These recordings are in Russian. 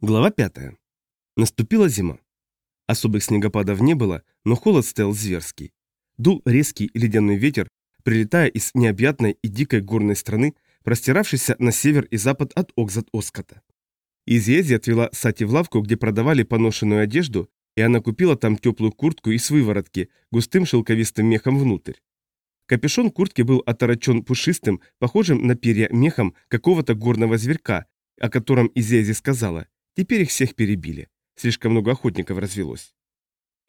Глава 5. Наступила зима. Особых снегопадов не было, но холод стоял зверский. Дул резкий ледяной ветер, прилетая из необъятной и дикой горной страны, простиравшейся на север и запад от Окзат-Оскота. Изъезди отвела Сати в лавку, где продавали поношенную одежду, и она купила там теплую куртку и с выворотки, густым шелковистым мехом внутрь. Капюшон куртки был оторочен пушистым, похожим на перья мехом какого-то горного зверька, о котором Изези сказала, Теперь их всех перебили. Слишком много охотников развелось.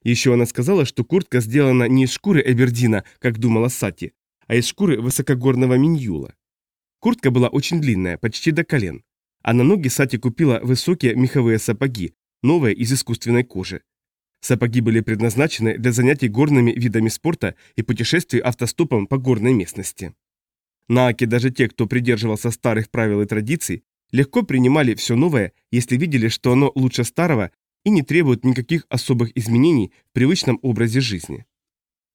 Еще она сказала, что куртка сделана не из шкуры Эбердина, как думала Сати, а из шкуры высокогорного миньюла. Куртка была очень длинная, почти до колен. А на ноги Сати купила высокие меховые сапоги, новые из искусственной кожи. Сапоги были предназначены для занятий горными видами спорта и путешествий автостопом по горной местности. На Аке даже те, кто придерживался старых правил и традиций, легко принимали все новое, если видели, что оно лучше старого и не требует никаких особых изменений в привычном образе жизни.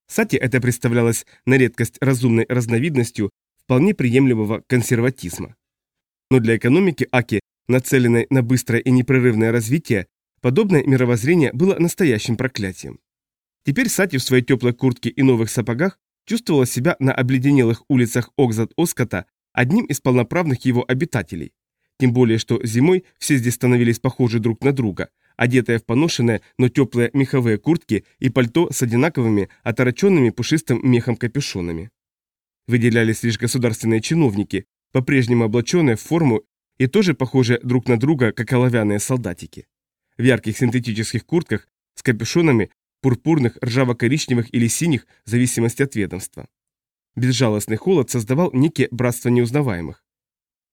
Сати это представлялось на редкость разумной разновидностью вполне приемлемого консерватизма. Но для экономики Аки, нацеленной на быстрое и непрерывное развитие, подобное мировоззрение было настоящим проклятием. Теперь Сати в своей теплой куртке и новых сапогах чувствовала себя на обледенелых улицах Окзат-Оскота одним из полноправных его обитателей, тем более, что зимой все здесь становились похожи друг на друга, одетые в поношенные, но теплые меховые куртки и пальто с одинаковыми, отороченными пушистым мехом капюшонами. Выделялись лишь государственные чиновники, по-прежнему облаченные в форму и тоже похожие друг на друга, как оловянные солдатики. В ярких синтетических куртках с капюшонами, пурпурных, ржаво-коричневых или синих, в зависимости от ведомства. Безжалостный холод создавал некие братства неузнаваемых.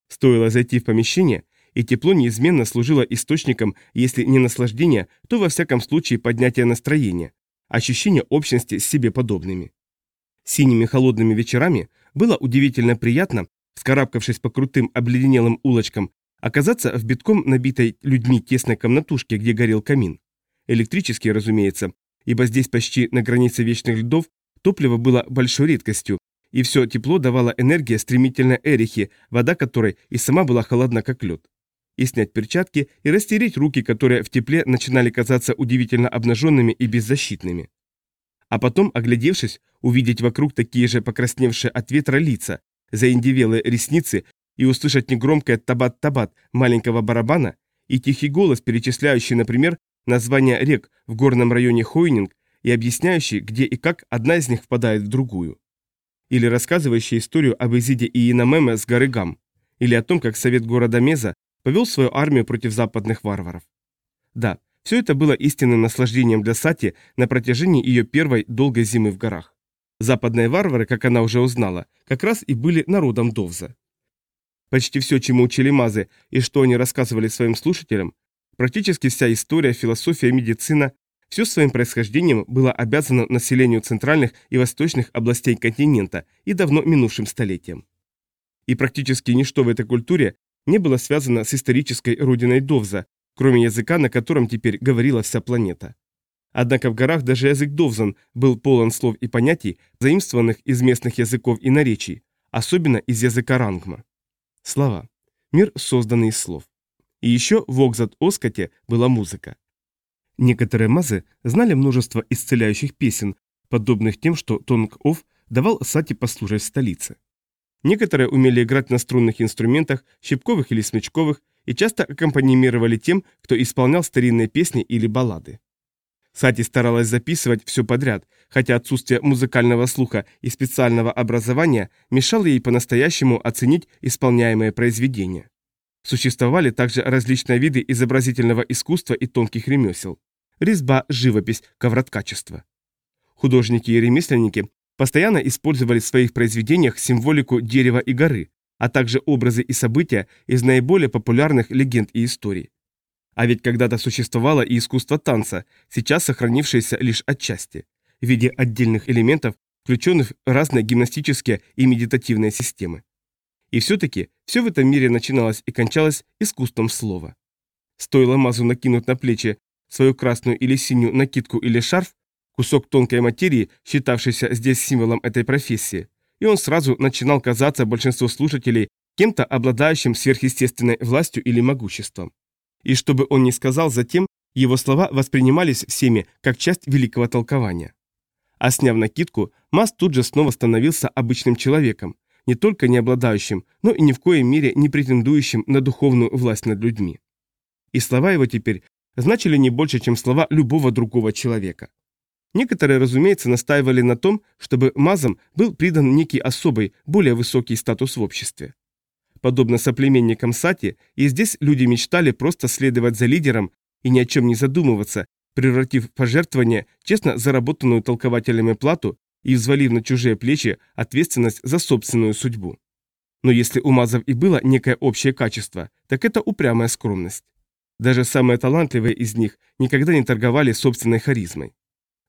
Стоило зайти в помещение, и тепло неизменно служило источником, если не наслаждения, то во всяком случае поднятия настроения, ощущение общности с себе подобными. Синими холодными вечерами было удивительно приятно, вскарабкавшись по крутым обледенелым улочкам, оказаться в битком набитой людьми тесной комнатушке, где горел камин. Электрический, разумеется, ибо здесь почти на границе вечных льдов топливо было большой редкостью, и все тепло давала энергия стремительно Эрихи, вода которой и сама была холодна, как лед. И снять перчатки, и растереть руки, которые в тепле начинали казаться удивительно обнаженными и беззащитными. А потом, оглядевшись, увидеть вокруг такие же покрасневшие от ветра лица, заиндивелые ресницы и услышать негромкое табат-табат маленького барабана и тихий голос, перечисляющий, например, названия рек в горном районе Хойнинг и объясняющий, где и как одна из них впадает в другую или рассказывающий историю об Изиде и Инамеме с горы Гам, или о том, как совет города Меза повел свою армию против западных варваров. Да, все это было истинным наслаждением для Сати на протяжении ее первой долгой зимы в горах. Западные варвары, как она уже узнала, как раз и были народом Довза. Почти все, чему учили мазы и что они рассказывали своим слушателям, практически вся история, философия, медицина, все своим происхождением было обязано населению центральных и восточных областей континента и давно минувшим столетиям. И практически ничто в этой культуре не было связано с исторической родиной Довза, кроме языка, на котором теперь говорила вся планета. Однако в горах даже язык Довзан был полон слов и понятий, заимствованных из местных языков и наречий, особенно из языка Рангма. Слова. Мир, созданный из слов. И еще в Окзат-Оскоте была музыка. Некоторые мазы знали множество исцеляющих песен, подобных тем, что Тонг-Офф давал Сати послушать в столице. Некоторые умели играть на струнных инструментах, щипковых или смычковых, и часто аккомпанимировали тем, кто исполнял старинные песни или баллады. Сати старалась записывать все подряд, хотя отсутствие музыкального слуха и специального образования мешало ей по-настоящему оценить исполняемые произведения. Существовали также различные виды изобразительного искусства и тонких ремесел резьба, живопись, ковроткачество. Художники и ремесленники постоянно использовали в своих произведениях символику дерева и горы, а также образы и события из наиболее популярных легенд и историй. А ведь когда-то существовало и искусство танца, сейчас сохранившееся лишь отчасти, в виде отдельных элементов, включенных в разные гимнастические и медитативные системы. И все-таки все в этом мире начиналось и кончалось искусством слова. Стоило Мазу накинуть на плечи свою красную или синюю накидку или шарф, кусок тонкой материи, считавшийся здесь символом этой профессии, и он сразу начинал казаться большинству слушателей кем-то обладающим сверхъестественной властью или могуществом. И что бы он ни сказал затем, его слова воспринимались всеми как часть великого толкования. А сняв накидку, Мас тут же снова становился обычным человеком, не только не обладающим, но и ни в коей мере не претендующим на духовную власть над людьми. И слова его теперь значили не больше, чем слова любого другого человека. Некоторые, разумеется, настаивали на том, чтобы Мазам был придан некий особый, более высокий статус в обществе. Подобно соплеменникам Сати, и здесь люди мечтали просто следовать за лидером и ни о чем не задумываться, превратив пожертвование честно заработанную толкователями плату и взвалив на чужие плечи ответственность за собственную судьбу. Но если у Мазов и было некое общее качество, так это упрямая скромность. Даже самые талантливые из них никогда не торговали собственной харизмой.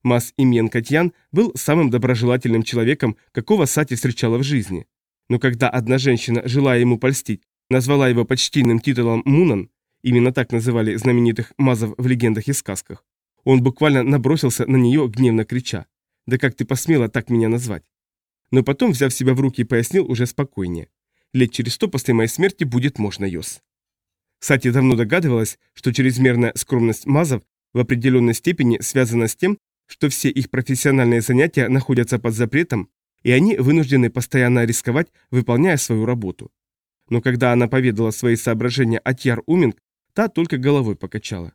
Мас Имьен Катьян был самым доброжелательным человеком, какого Сати встречала в жизни. Но когда одна женщина, желая ему польстить, назвала его почтенным титулом Мунан, именно так называли знаменитых Мазов в легендах и сказках, он буквально набросился на нее, гневно крича. «Да как ты посмела так меня назвать?» Но потом, взяв себя в руки, пояснил уже спокойнее. «Лет через сто после моей смерти будет можно Йос». Сати давно догадывалась, что чрезмерная скромность Мазов в определенной степени связана с тем, что все их профессиональные занятия находятся под запретом, и они вынуждены постоянно рисковать, выполняя свою работу. Но когда она поведала свои соображения Атьяр Уминг, та только головой покачала.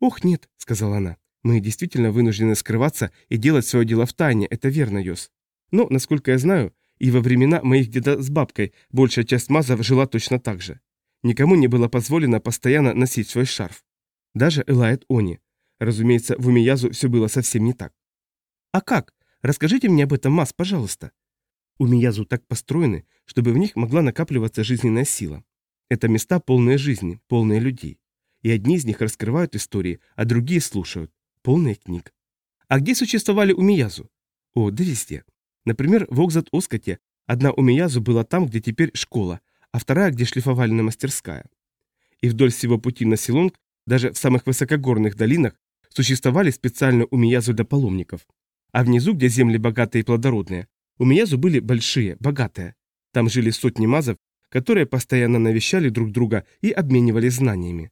«Ох, нет», — сказала она, — «мы действительно вынуждены скрываться и делать свое дело в тайне, это верно, Йос. Но, насколько я знаю, и во времена моих деда с бабкой большая часть мазов жила точно так же. Никому не было позволено постоянно носить свой шарф. Даже Элайт Они. Разумеется, в Умиязу все было совсем не так. «А как? Расскажите мне об этом, Мас, пожалуйста». Умиязу так построены, чтобы в них могла накапливаться жизненная сила. Это места полные жизни, полные людей. И одни из них раскрывают истории, а другие слушают. Полные книг. А где существовали Умиязу? О, да везде. Например, в Окзат-Оскоте одна Умиязу была там, где теперь школа, а вторая, где шлифовальная мастерская. И вдоль всего пути на Силонг, даже в самых высокогорных долинах, существовали специально Умиязу для паломников. А внизу, где земли богатые и плодородные, Умиязу были большие, богатые. Там жили сотни мазов, которые постоянно навещали друг друга и обменивались знаниями.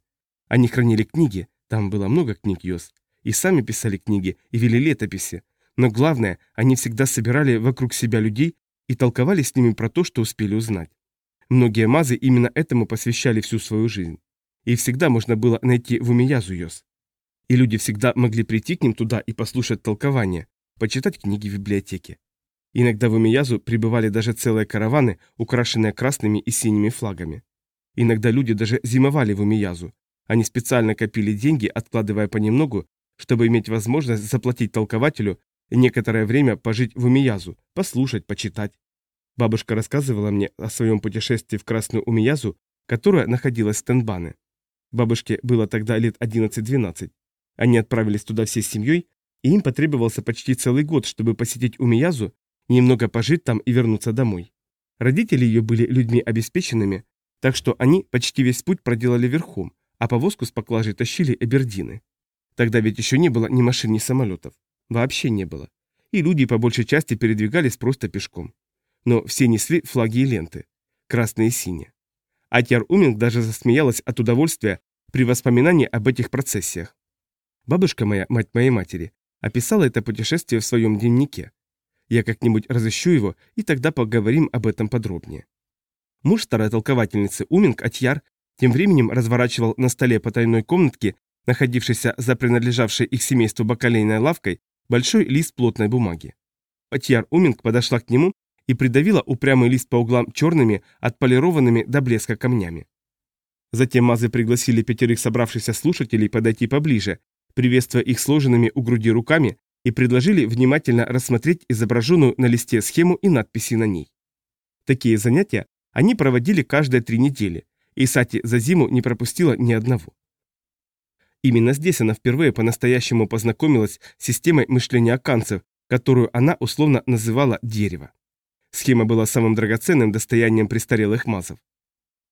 Они хранили книги, там было много книг Йос, и сами писали книги и вели летописи, но главное, они всегда собирали вокруг себя людей и толковали с ними про то, что успели узнать. Многие мазы именно этому посвящали всю свою жизнь. И всегда можно было найти в Умиязу Йос. И люди всегда могли прийти к ним туда и послушать толкование, почитать книги в библиотеке. Иногда в Умиязу прибывали даже целые караваны, украшенные красными и синими флагами. Иногда люди даже зимовали в Умиязу, они специально копили деньги, откладывая понемногу, чтобы иметь возможность заплатить толкователю некоторое время пожить в Умиязу, послушать, почитать. Бабушка рассказывала мне о своем путешествии в Красную Умиязу, которая находилась в Тенбане. Бабушке было тогда лет 11-12. Они отправились туда всей семьей, и им потребовался почти целый год, чтобы посетить Умиязу, немного пожить там и вернуться домой. Родители ее были людьми обеспеченными, так что они почти весь путь проделали верхом, а повозку с поклажей тащили эбердины. Тогда ведь еще не было ни машин, ни самолетов. Вообще не было. И люди по большей части передвигались просто пешком. Но все несли флаги и ленты. Красные и синие. Атьяр Уминг даже засмеялась от удовольствия при воспоминании об этих процессиях. Бабушка моя, мать моей матери, описала это путешествие в своем дневнике. Я как-нибудь разыщу его, и тогда поговорим об этом подробнее. Муж старой толковательницы Уминг Атьяр тем временем разворачивал на столе потайной комнатки, находившейся за принадлежавшей их семейству бакалейной лавкой, большой лист плотной бумаги. Патьяр Уминг подошла к нему и придавила упрямый лист по углам черными, отполированными до блеска камнями. Затем Мазы пригласили пятерых собравшихся слушателей подойти поближе, приветствуя их сложенными у груди руками, и предложили внимательно рассмотреть изображенную на листе схему и надписи на ней. Такие занятия они проводили каждые три недели, и Сати за зиму не пропустила ни одного. Именно здесь она впервые по-настоящему познакомилась с системой мышления аканцев, которую она условно называла «дерево». Схема была самым драгоценным достоянием престарелых мазов.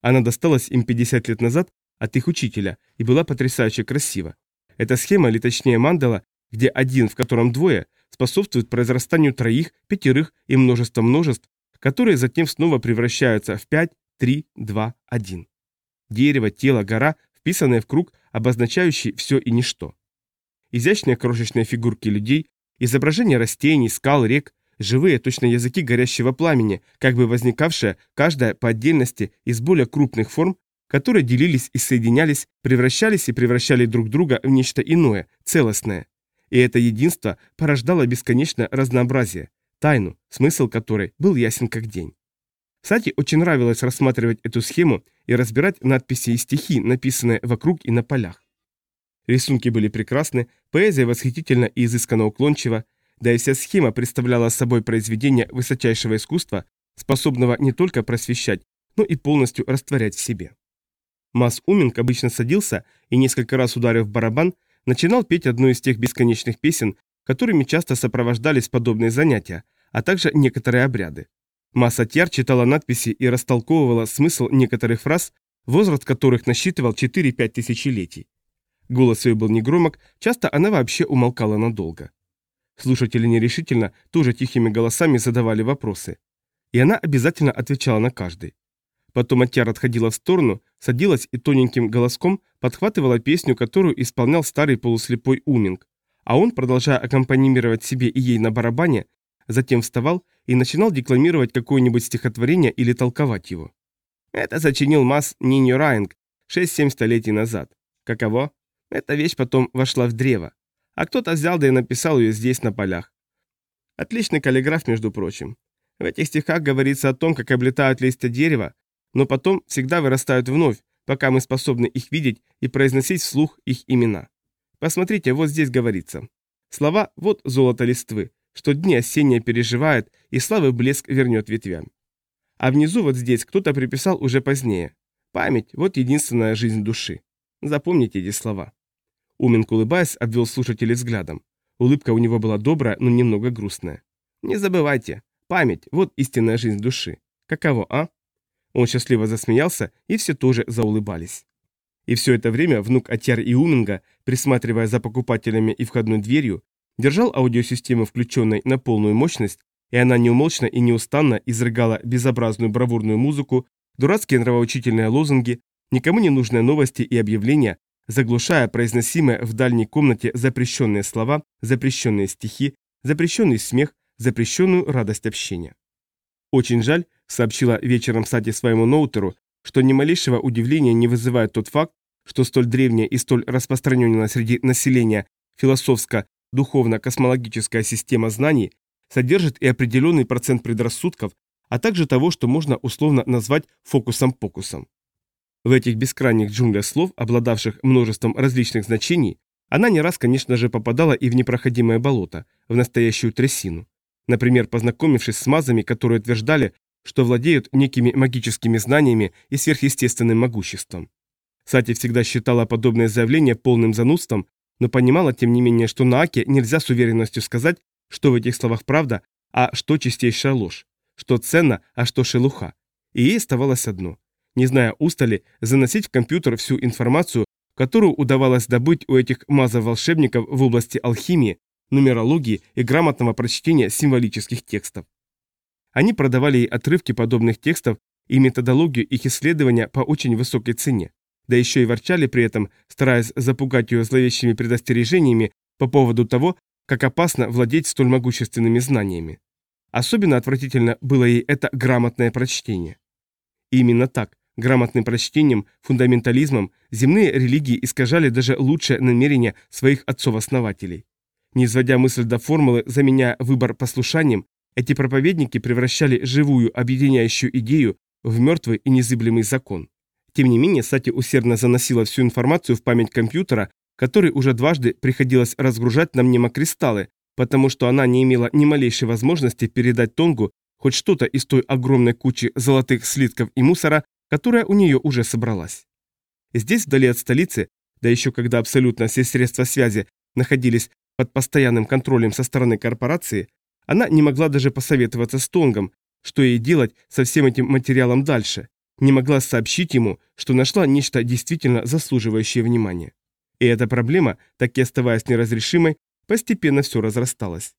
Она досталась им 50 лет назад от их учителя и была потрясающе красива. Эта схема, или точнее мандала, где один, в котором двое, способствует произрастанию троих, пятерых и множества множеств, которые затем снова превращаются в 5, 3, 2, 1. Дерево, тело, гора вписанные в круг, обозначающий все и ничто. Изящные крошечные фигурки людей, изображения растений, скал, рек, живые точно языки горящего пламени, как бы возникавшие, каждая по отдельности из более крупных форм, которые делились и соединялись, превращались и превращали друг друга в нечто иное, целостное. И это единство порождало бесконечное разнообразие, тайну, смысл которой был ясен как день. Сати очень нравилось рассматривать эту схему и разбирать надписи и стихи, написанные вокруг и на полях. Рисунки были прекрасны, поэзия восхитительна и изысканно уклончива, да и вся схема представляла собой произведение высочайшего искусства, способного не только просвещать, но и полностью растворять в себе. Мас Уминг обычно садился и, несколько раз ударив барабан, начинал петь одну из тех бесконечных песен, которыми часто сопровождались подобные занятия, а также некоторые обряды. Масса Тьяр читала надписи и растолковывала смысл некоторых фраз, возраст которых насчитывал 4-5 тысячелетий. Голос ее был негромок, часто она вообще умолкала надолго. Слушатели нерешительно, тоже тихими голосами задавали вопросы. И она обязательно отвечала на каждый. Потом Атьяр отходила в сторону, садилась и тоненьким голоском подхватывала песню, которую исполнял старый полуслепой Уминг, а он, продолжая аккомпанимировать себе и ей на барабане, затем вставал и начинал декламировать какое-нибудь стихотворение или толковать его. Это сочинил Мас Ниньо Райнг 6-7 столетий назад. Каково? Эта вещь потом вошла в древо. А кто-то взял да и написал ее здесь на полях. Отличный каллиграф, между прочим. В этих стихах говорится о том, как облетают листья дерева, но потом всегда вырастают вновь, пока мы способны их видеть и произносить вслух их имена. Посмотрите, вот здесь говорится. Слова «вот золото листвы», что дни осенние переживает и славы блеск вернет ветвям. А внизу вот здесь кто-то приписал уже позднее. Память – вот единственная жизнь души. Запомните эти слова. Уминг, улыбаясь, обвел слушателей взглядом. Улыбка у него была добрая, но немного грустная. Не забывайте, память – вот истинная жизнь души. Каково, а? Он счастливо засмеялся, и все тоже заулыбались. И все это время внук Атьяр и Уминга, присматривая за покупателями и входной дверью, держал аудиосистему включенной на полную мощность, и она неумолчно и неустанно изрыгала безобразную бравурную музыку, дурацкие нравоучительные лозунги, никому не нужные новости и объявления, заглушая произносимые в дальней комнате запрещенные слова, запрещенные стихи, запрещенный смех, запрещенную радость общения. «Очень жаль», — сообщила вечером Сати своему ноутеру, что ни малейшего удивления не вызывает тот факт, что столь древняя и столь распространенная среди населения философско-духовно-космологическая система знаний содержит и определенный процент предрассудков, а также того, что можно условно назвать фокусом-покусом. В этих бескрайних джунглях слов, обладавших множеством различных значений, она не раз, конечно же, попадала и в непроходимое болото, в настоящую трясину. Например, познакомившись с мазами, которые утверждали, что владеют некими магическими знаниями и сверхъестественным могуществом. Сати всегда считала подобное заявление полным занудством, но понимала, тем не менее, что на Аке нельзя с уверенностью сказать, что в этих словах правда, а что чистейшая ложь, что ценно, а что шелуха. И ей оставалось одно, не зная устали, заносить в компьютер всю информацию, которую удавалось добыть у этих мазов-волшебников в области алхимии, нумерологии и грамотного прочтения символических текстов. Они продавали ей отрывки подобных текстов и методологию их исследования по очень высокой цене, да еще и ворчали при этом, стараясь запугать ее зловещими предостережениями по поводу того, как опасно владеть столь могущественными знаниями. Особенно отвратительно было ей это грамотное прочтение. И именно так, грамотным прочтением, фундаментализмом, земные религии искажали даже лучшее намерение своих отцов-основателей. Не изводя мысль до формулы, заменяя выбор послушанием, эти проповедники превращали живую объединяющую идею в мертвый и незыблемый закон. Тем не менее, Сати усердно заносила всю информацию в память компьютера, который уже дважды приходилось разгружать на мнемокристаллы, потому что она не имела ни малейшей возможности передать Тонгу хоть что-то из той огромной кучи золотых слитков и мусора, которая у нее уже собралась. Здесь, вдали от столицы, да еще когда абсолютно все средства связи находились под постоянным контролем со стороны корпорации, она не могла даже посоветоваться с Тонгом, что ей делать со всем этим материалом дальше, не могла сообщить ему, что нашла нечто действительно заслуживающее внимания. И эта проблема, так и оставаясь неразрешимой, постепенно все разрасталась.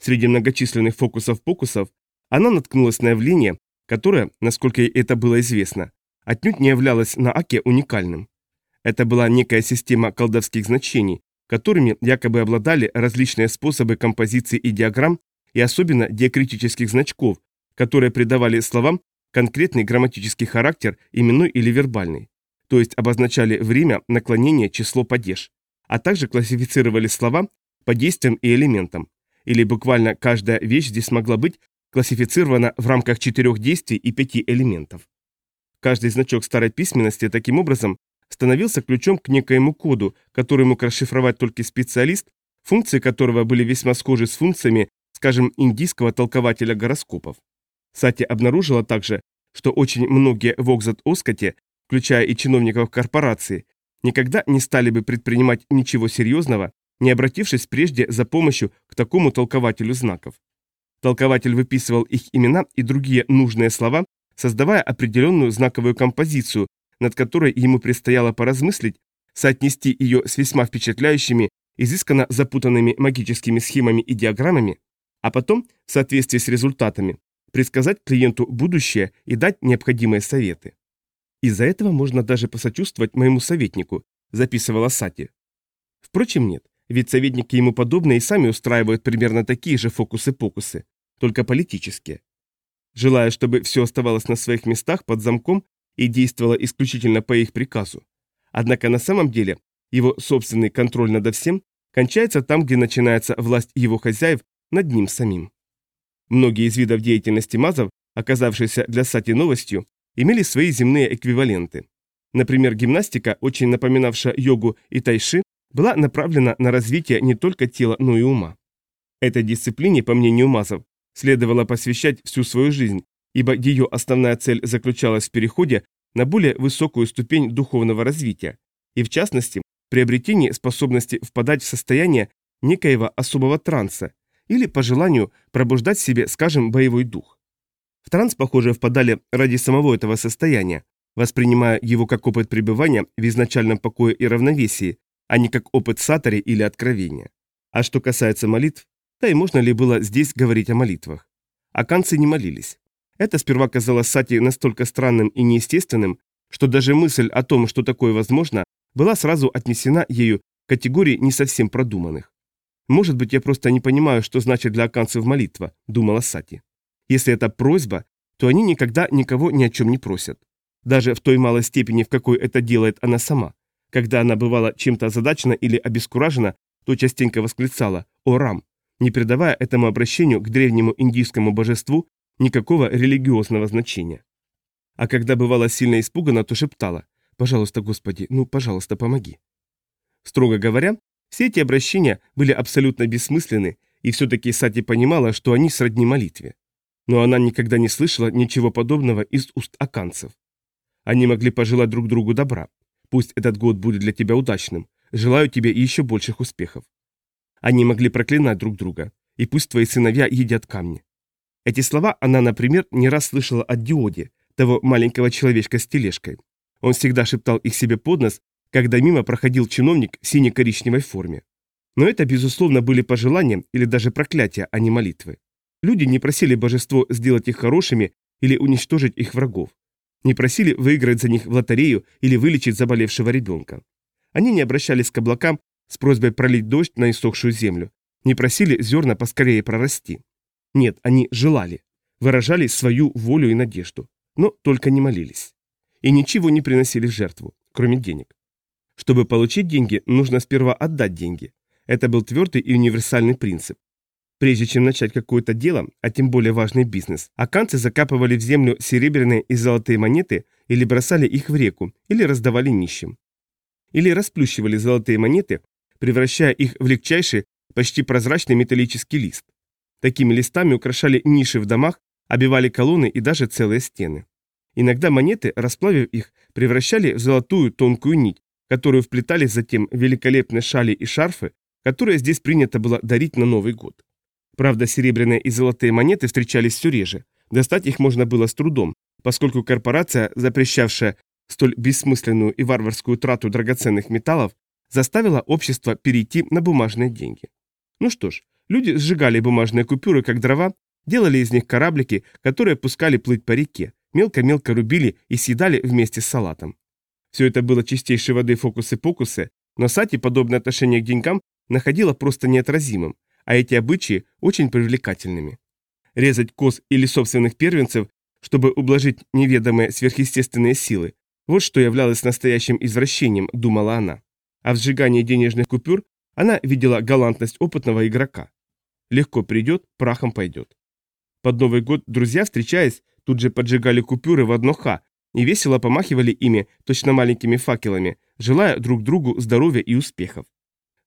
Среди многочисленных фокусов-покусов она наткнулась на явление, которое, насколько это было известно, отнюдь не являлось на Аке уникальным. Это была некая система колдовских значений, которыми якобы обладали различные способы композиции и диаграмм, и особенно диакритических значков, которые придавали словам конкретный грамматический характер, именной или вербальный, то есть обозначали время, наклонение, число, падеж, а также классифицировали слова по действиям и элементам, или буквально каждая вещь здесь могла быть классифицирована в рамках четырех действий и пяти элементов. Каждый значок старой письменности таким образом становился ключом к некоему коду, который мог расшифровать только специалист, функции которого были весьма схожи с функциями, скажем, индийского толкователя гороскопов. Сати обнаружила также, что очень многие в Окзат-Оскоте, включая и чиновников корпорации, никогда не стали бы предпринимать ничего серьезного, не обратившись прежде за помощью к такому толкователю знаков. Толкователь выписывал их имена и другие нужные слова, создавая определенную знаковую композицию, над которой ему предстояло поразмыслить, соотнести ее с весьма впечатляющими, изысканно запутанными магическими схемами и диаграммами, а потом, в соответствии с результатами, предсказать клиенту будущее и дать необходимые советы. Из-за этого можно даже посочувствовать моему советнику, записывала Сати. Впрочем, нет, ведь советники ему подобные и сами устраивают примерно такие же фокусы-покусы, только политические. Желая, чтобы все оставалось на своих местах под замком и действовало исключительно по их приказу. Однако на самом деле его собственный контроль над всем кончается там, где начинается власть его хозяев над ним самим. Многие из видов деятельности мазов, оказавшиеся для Сати новостью, имели свои земные эквиваленты. Например, гимнастика, очень напоминавшая йогу и тайши, была направлена на развитие не только тела, но и ума. Этой дисциплине, по мнению мазов, следовало посвящать всю свою жизнь, ибо ее основная цель заключалась в переходе на более высокую ступень духовного развития, и в частности, приобретении способности впадать в состояние некоего особого транса, или, по желанию, пробуждать в себе, скажем, боевой дух. В транс, похоже, впадали ради самого этого состояния, воспринимая его как опыт пребывания в изначальном покое и равновесии, а не как опыт сатари или откровения. А что касается молитв, да и можно ли было здесь говорить о молитвах? Аканцы не молились. Это сперва казалось Сати настолько странным и неестественным, что даже мысль о том, что такое возможно, была сразу отнесена ею к категории не совсем продуманных. «Может быть, я просто не понимаю, что значит для аканцев молитва», — думала Сати. «Если это просьба, то они никогда никого ни о чем не просят. Даже в той малой степени, в какой это делает она сама. Когда она бывала чем-то озадачена или обескуражена, то частенько восклицала «О, Рам!», не придавая этому обращению к древнему индийскому божеству никакого религиозного значения. А когда бывала сильно испугана, то шептала «Пожалуйста, Господи, ну, пожалуйста, помоги». Строго говоря, все эти обращения были абсолютно бессмысленны, и все-таки Сати понимала, что они сродни молитве. Но она никогда не слышала ничего подобного из уст аканцев. Они могли пожелать друг другу добра. Пусть этот год будет для тебя удачным. Желаю тебе еще больших успехов. Они могли проклинать друг друга. И пусть твои сыновья едят камни. Эти слова она, например, не раз слышала от Диоди, того маленького человечка с тележкой. Он всегда шептал их себе под нос, когда мимо проходил чиновник в сине-коричневой форме. Но это, безусловно, были пожелания или даже проклятия, а не молитвы. Люди не просили божество сделать их хорошими или уничтожить их врагов. Не просили выиграть за них в лотерею или вылечить заболевшего ребенка. Они не обращались к облакам с просьбой пролить дождь на иссохшую землю, не просили зерна поскорее прорасти. Нет, они желали, выражали свою волю и надежду, но только не молились. И ничего не приносили в жертву, кроме денег. Чтобы получить деньги, нужно сперва отдать деньги. Это был твердый и универсальный принцип. Прежде чем начать какое-то дело, а тем более важный бизнес, аканцы закапывали в землю серебряные и золотые монеты или бросали их в реку, или раздавали нищим. Или расплющивали золотые монеты, превращая их в легчайший, почти прозрачный металлический лист. Такими листами украшали ниши в домах, обивали колонны и даже целые стены. Иногда монеты, расплавив их, превращали в золотую тонкую нить, которую вплетали затем великолепные шали и шарфы, которые здесь принято было дарить на Новый год. Правда, серебряные и золотые монеты встречались все реже. Достать их можно было с трудом, поскольку корпорация, запрещавшая столь бессмысленную и варварскую трату драгоценных металлов, заставила общество перейти на бумажные деньги. Ну что ж, люди сжигали бумажные купюры как дрова, делали из них кораблики, которые пускали плыть по реке, мелко-мелко рубили и съедали вместе с салатом. Все это было чистейшей воды фокусы-покусы, но Сати подобное отношение к деньгам находила просто неотразимым, а эти обычаи очень привлекательными. Резать коз или собственных первенцев, чтобы ублажить неведомые сверхъестественные силы, вот что являлось настоящим извращением, думала она. А в сжигании денежных купюр она видела галантность опытного игрока. Легко придет, прахом пойдет. Под Новый год друзья, встречаясь, тут же поджигали купюры в одно ха и весело помахивали ими, точно маленькими факелами, желая друг другу здоровья и успехов.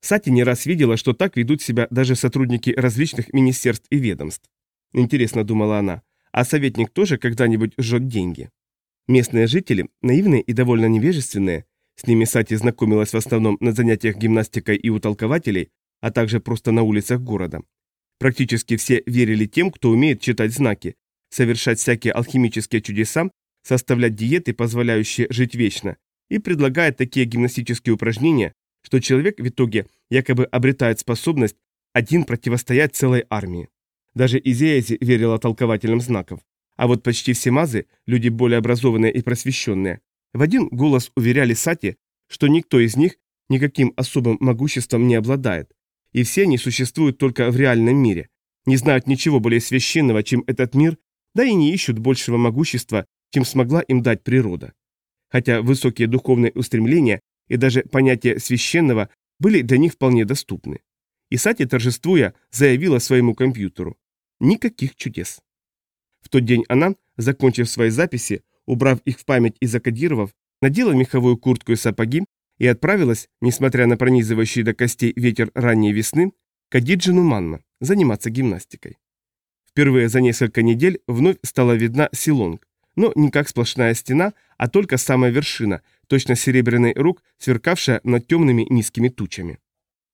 Сати не раз видела, что так ведут себя даже сотрудники различных министерств и ведомств. Интересно, думала она, а советник тоже когда-нибудь жжет деньги? Местные жители, наивные и довольно невежественные, с ними Сати знакомилась в основном на занятиях гимнастикой и у толкователей, а также просто на улицах города. Практически все верили тем, кто умеет читать знаки, совершать всякие алхимические чудеса, составлять диеты, позволяющие жить вечно, и предлагает такие гимнастические упражнения, что человек в итоге якобы обретает способность один противостоять целой армии. Даже Изеязи верила толкователям знаков. А вот почти все мазы, люди более образованные и просвещенные, в один голос уверяли Сати, что никто из них никаким особым могуществом не обладает, и все они существуют только в реальном мире, не знают ничего более священного, чем этот мир, да и не ищут большего могущества, чем смогла им дать природа. Хотя высокие духовные устремления и даже понятие священного были для них вполне доступны. И Сати, торжествуя, заявила своему компьютеру. Никаких чудес. В тот день она, закончив свои записи, убрав их в память и закодировав, надела меховую куртку и сапоги и отправилась, несмотря на пронизывающий до костей ветер ранней весны, к Адиджину Манна заниматься гимнастикой. Впервые за несколько недель вновь стала видна Силонг, но не как сплошная стена, а только самая вершина, точно серебряный рук, сверкавшая над темными низкими тучами.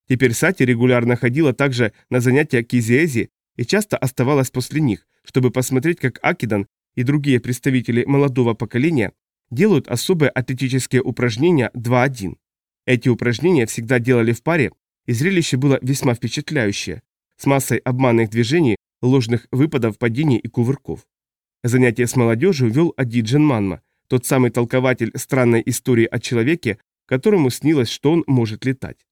Теперь Сати регулярно ходила также на занятия Кизиэзи и часто оставалась после них, чтобы посмотреть, как Акидан и другие представители молодого поколения делают особые атлетические упражнения 2-1. Эти упражнения всегда делали в паре, и зрелище было весьма впечатляющее, с массой обманных движений, ложных выпадов, падений и кувырков. Занятие с молодежью вел Адиджин Манма, тот самый толкователь странной истории о человеке, которому снилось, что он может летать.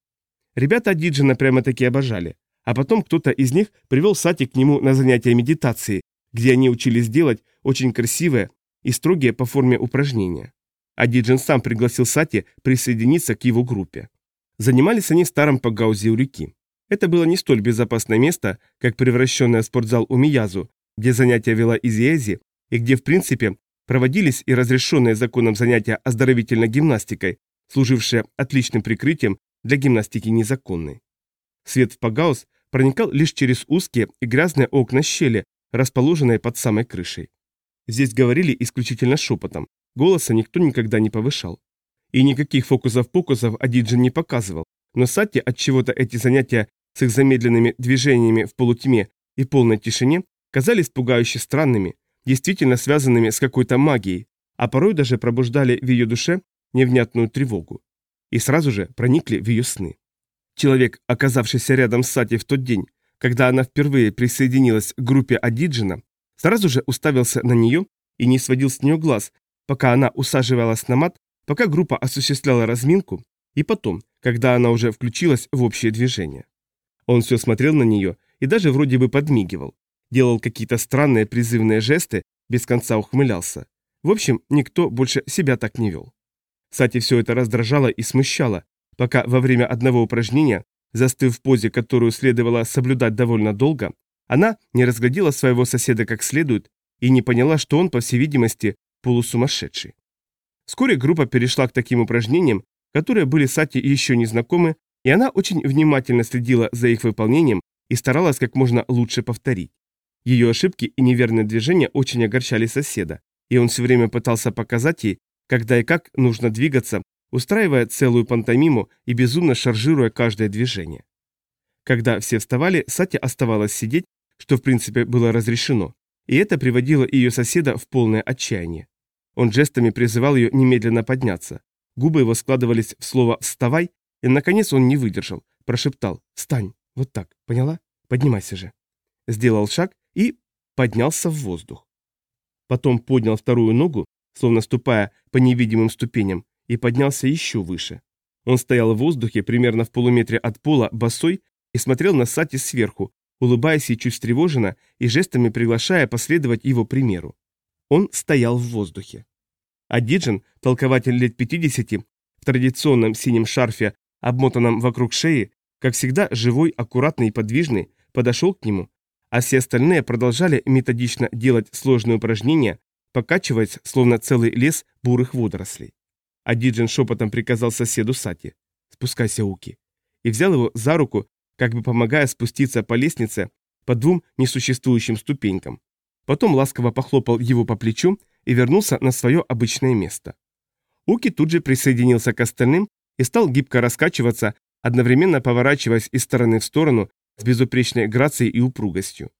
Ребята А Диджина прямо-таки обожали, а потом кто-то из них привел Сати к нему на занятия медитации, где они учились делать очень красивые и строгие по форме упражнения. А Диджин сам пригласил Сати присоединиться к его группе. Занимались они в старом пакгаузе у реки. Это было не столь безопасное место, как превращенный спортзал у Миязу, где занятия вела Изиэзи, и где, в принципе, проводились и разрешенные законом занятия оздоровительной гимнастикой, служившие отличным прикрытием для гимнастики незаконной. Свет в Пагаус проникал лишь через узкие и грязные окна щели, расположенные под самой крышей. Здесь говорили исключительно шепотом, голоса никто никогда не повышал. И никаких фокусов-покусов Адиджин не показывал, но Сатти от чего-то эти занятия с их замедленными движениями в полутьме и полной тишине казались пугающе странными, действительно связанными с какой-то магией, а порой даже пробуждали в ее душе невнятную тревогу. И сразу же проникли в ее сны. Человек, оказавшийся рядом с Сати в тот день, когда она впервые присоединилась к группе Адиджина, сразу же уставился на нее и не сводил с нее глаз, пока она усаживалась на мат, пока группа осуществляла разминку, и потом, когда она уже включилась в общее движение. Он все смотрел на нее и даже вроде бы подмигивал, делал какие-то странные призывные жесты, без конца ухмылялся. В общем, никто больше себя так не вел. Сати все это раздражало и смущало, пока во время одного упражнения Застыв в позе, которую следовало соблюдать довольно долго, она не разглядела своего соседа как следует и не поняла, что он, по всей видимости, полусумасшедший. Вскоре группа перешла к таким упражнениям, которые были Сати еще не знакомы, и она очень внимательно следила за их выполнением и старалась как можно лучше повторить. Ее ошибки и неверные движения очень огорчали соседа, и он все время пытался показать ей, когда и как нужно двигаться, устраивая целую пантомиму и безумно шаржируя каждое движение. Когда все вставали, Сати оставалась сидеть, что в принципе было разрешено, и это приводило ее соседа в полное отчаяние. Он жестами призывал ее немедленно подняться. Губы его складывались в слово «вставай», и наконец он не выдержал, прошептал «встань, вот так, поняла? Поднимайся же». Сделал шаг и поднялся в воздух. Потом поднял вторую ногу, словно ступая по невидимым ступеням, и поднялся еще выше. Он стоял в воздухе примерно в полуметре от пола, босой, и смотрел на Сати сверху, улыбаясь и чуть встревоженно, и жестами приглашая последовать его примеру. Он стоял в воздухе. А Диджин, толкователь лет 50, в традиционном синем шарфе, обмотанном вокруг шеи, как всегда живой, аккуратный и подвижный, подошел к нему, а все остальные продолжали методично делать сложные упражнения, покачиваясь, словно целый лес бурых водорослей. А Диджин шепотом приказал соседу Сати «Спускайся, Уки», и взял его за руку, как бы помогая спуститься по лестнице по двум несуществующим ступенькам. Потом ласково похлопал его по плечу и вернулся на свое обычное место. Уки тут же присоединился к остальным и стал гибко раскачиваться, одновременно поворачиваясь из стороны в сторону с безупречной грацией и упругостью.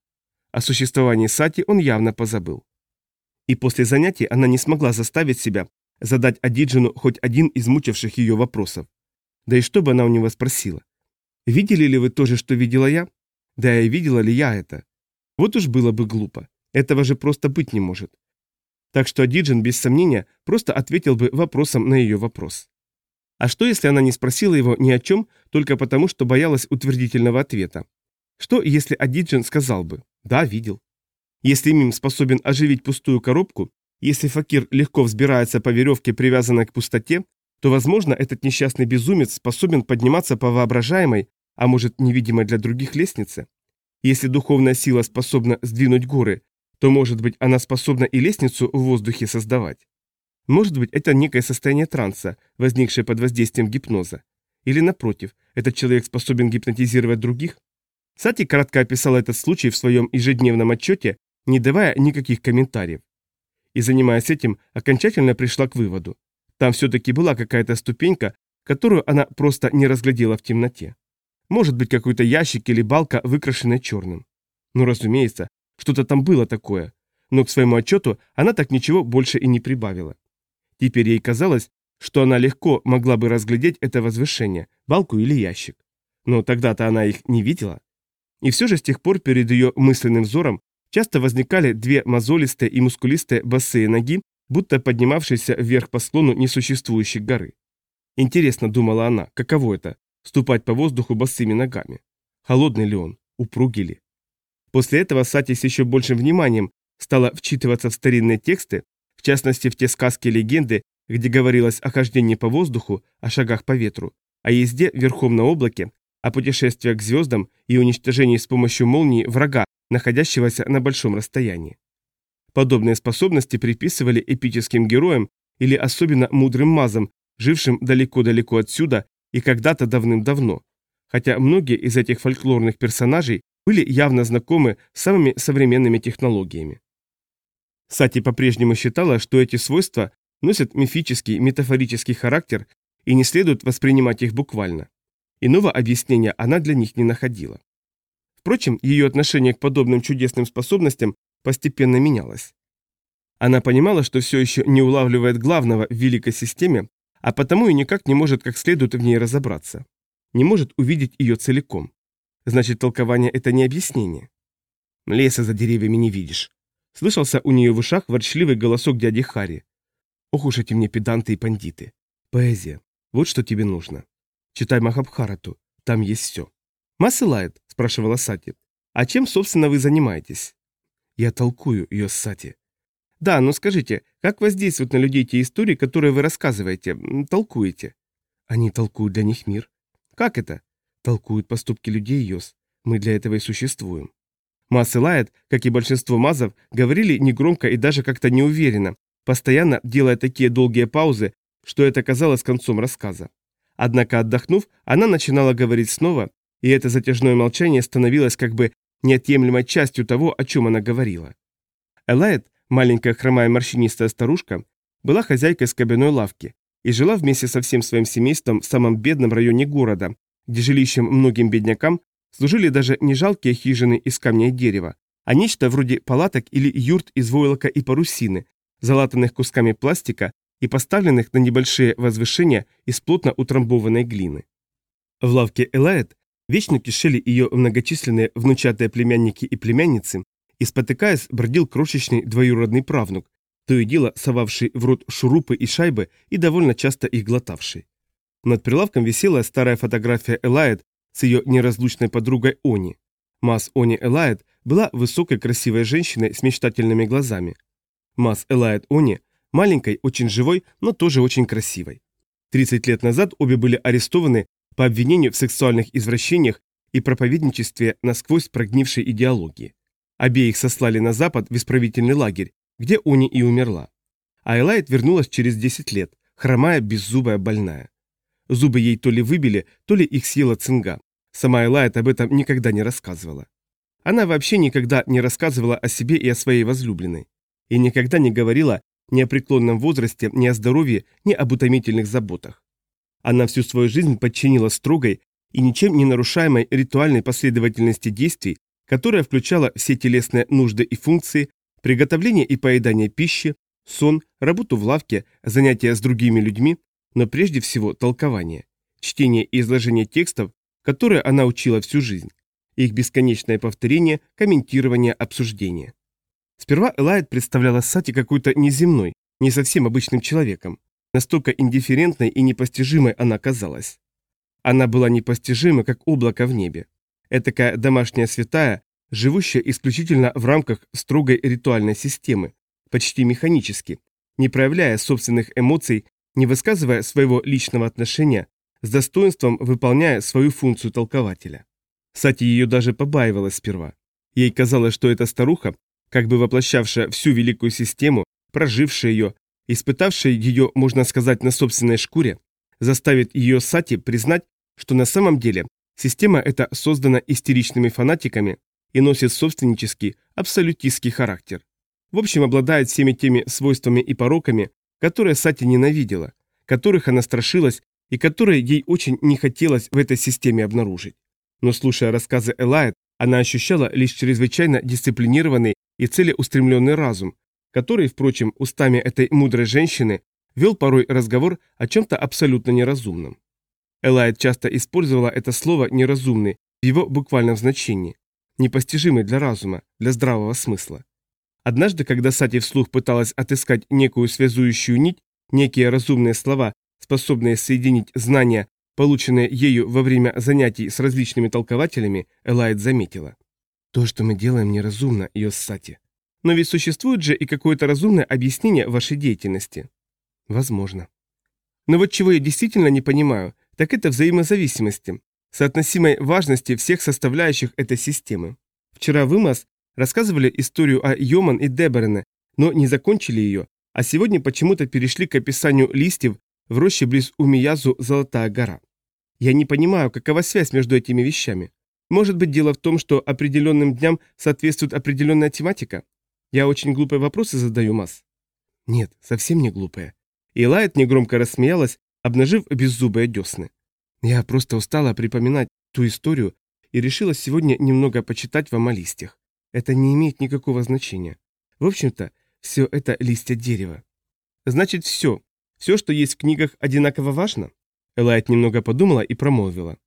О существовании Сати он явно позабыл. И после занятий она не смогла заставить себя задать Адиджину хоть один из мучивших ее вопросов. Да и что бы она у него спросила? «Видели ли вы то же, что видела я? Да и видела ли я это?» Вот уж было бы глупо. Этого же просто быть не может. Так что Адиджин, без сомнения, просто ответил бы вопросом на ее вопрос. А что, если она не спросила его ни о чем, только потому, что боялась утвердительного ответа? Что, если Адиджин сказал бы «Да, видел». Если мим способен оживить пустую коробку, если факир легко взбирается по веревке, привязанной к пустоте, то, возможно, этот несчастный безумец способен подниматься по воображаемой, а может, невидимой для других лестнице. Если духовная сила способна сдвинуть горы, то, может быть, она способна и лестницу в воздухе создавать. Может быть, это некое состояние транса, возникшее под воздействием гипноза. Или, напротив, этот человек способен гипнотизировать других? Сати кратко описал этот случай в своем ежедневном отчете, не давая никаких комментариев. И, занимаясь этим, окончательно пришла к выводу. Там все-таки была какая-то ступенька, которую она просто не разглядела в темноте. Может быть, какой-то ящик или балка, выкрашенная черным. Ну, разумеется, что-то там было такое. Но к своему отчету она так ничего больше и не прибавила. Теперь ей казалось, что она легко могла бы разглядеть это возвышение, балку или ящик. Но тогда-то она их не видела. И все же с тех пор перед ее мысленным взором часто возникали две мозолистые и мускулистые босые ноги, будто поднимавшиеся вверх по склону несуществующей горы. Интересно, думала она, каково это – ступать по воздуху босыми ногами. Холодный ли он, упругий ли? После этого Сати с еще большим вниманием стала вчитываться в старинные тексты, в частности в те сказки легенды, где говорилось о хождении по воздуху, о шагах по ветру, о езде верхом на облаке, о путешествиях к звездам и уничтожении с помощью молнии врага, находящегося на большом расстоянии. Подобные способности приписывали эпическим героям или особенно мудрым мазам, жившим далеко-далеко отсюда и когда-то давным-давно, хотя многие из этих фольклорных персонажей были явно знакомы с самыми современными технологиями. Сати по-прежнему считала, что эти свойства носят мифический, метафорический характер и не следует воспринимать их буквально. Иного объяснения она для них не находила. Впрочем, ее отношение к подобным чудесным способностям постепенно менялось. Она понимала, что все еще не улавливает главного в великой системе, а потому и никак не может как следует в ней разобраться. Не может увидеть ее целиком. Значит, толкование – это не объяснение. Леса за деревьями не видишь. Слышался у нее в ушах ворчливый голосок дяди Хари. Ох уж эти мне педанты и пандиты. Поэзия. Вот что тебе нужно. Читай Махабхарату. Там есть все. Масылает, спрашивала Сати. А чем, собственно, вы занимаетесь? Я толкую ее Сати. Да, но скажите, как воздействуют на людей те истории, которые вы рассказываете, толкуете? Они толкуют для них мир. Как это? Толкуют поступки людей, Йос. Мы для этого и существуем. Мас и Лайет, как и большинство мазов, говорили негромко и даже как-то неуверенно, постоянно делая такие долгие паузы, что это казалось концом рассказа. Однако, отдохнув, она начинала говорить снова, и это затяжное молчание становилось как бы неотъемлемой частью того, о чем она говорила. Элайт, маленькая хромая морщинистая старушка, была хозяйкой скобяной лавки и жила вместе со всем своим семейством в самом бедном районе города, где жилищем многим беднякам служили даже не жалкие хижины из камня и дерева, а нечто вроде палаток или юрт из войлока и парусины, залатанных кусками пластика и поставленных на небольшие возвышения из плотно утрамбованной глины. В лавке Элайет вечно кишели ее многочисленные внучатые племянники и племянницы, и спотыкаясь, бродил крошечный двоюродный правнук, то и дело совавший в рот шурупы и шайбы и довольно часто их глотавший. Над прилавком висела старая фотография Элайет с ее неразлучной подругой Они. Мас Они Элайет была высокой красивой женщиной с мечтательными глазами. Мас Элайет Они маленькой, очень живой, но тоже очень красивой. 30 лет назад обе были арестованы по обвинению в сексуальных извращениях и проповедничестве насквозь прогнившей идеологии. Обеих сослали на Запад в исправительный лагерь, где Они и умерла. А вернулась через 10 лет, хромая, беззубая, больная. Зубы ей то ли выбили, то ли их съела цинга. Сама Элайт об этом никогда не рассказывала. Она вообще никогда не рассказывала о себе и о своей возлюбленной. И никогда не говорила ни о преклонном возрасте, ни о здоровье, ни об утомительных заботах. Она всю свою жизнь подчинила строгой и ничем не нарушаемой ритуальной последовательности действий, которая включала все телесные нужды и функции, приготовление и поедание пищи, сон, работу в лавке, занятия с другими людьми, но прежде всего толкование, чтение и изложение текстов, которые она учила всю жизнь, их бесконечное повторение, комментирование, обсуждение. Сперва Элайт представляла Сати какой-то неземной, не совсем обычным человеком. Настолько индифферентной и непостижимой она казалась. Она была непостижима, как облако в небе. Этакая домашняя святая, живущая исключительно в рамках строгой ритуальной системы, почти механически, не проявляя собственных эмоций, не высказывая своего личного отношения, с достоинством выполняя свою функцию толкователя. Сати ее даже побаивалась сперва. Ей казалось, что эта старуха, как бы воплощавшая всю великую систему, прожившая ее, испытавшая ее, можно сказать, на собственной шкуре, заставит ее Сати признать, что на самом деле система эта создана истеричными фанатиками и носит собственнический, абсолютистский характер. В общем, обладает всеми теми свойствами и пороками, которые Сати ненавидела, которых она страшилась и которые ей очень не хотелось в этой системе обнаружить. Но слушая рассказы Элайт, она ощущала лишь чрезвычайно дисциплинированный и целеустремленный разум, который, впрочем, устами этой мудрой женщины вел порой разговор о чем-то абсолютно неразумном. Элайт часто использовала это слово «неразумный» в его буквальном значении, непостижимый для разума, для здравого смысла. Однажды, когда Сати вслух пыталась отыскать некую связующую нить, некие разумные слова, способные соединить знания, полученные ею во время занятий с различными толкователями, Элайт заметила. То, что мы делаем, неразумно, Йоссати. Но ведь существует же и какое-то разумное объяснение вашей деятельности. Возможно. Но вот чего я действительно не понимаю, так это взаимозависимости, соотносимой важности всех составляющих этой системы. Вчера вы, Мас, рассказывали историю о Йоман и Деберене, но не закончили ее, а сегодня почему-то перешли к описанию листьев в роще близ Умиязу Золотая гора. Я не понимаю, какова связь между этими вещами. Может быть, дело в том, что определенным дням соответствует определенная тематика? Я очень глупые вопросы задаю, Мас. Нет, совсем не глупые. И Лайт негромко рассмеялась, обнажив беззубые десны. Я просто устала припоминать ту историю и решила сегодня немного почитать вам о листьях. Это не имеет никакого значения. В общем-то, все это листья дерева. Значит, все, все, что есть в книгах, одинаково важно? Элайт немного подумала и промолвила.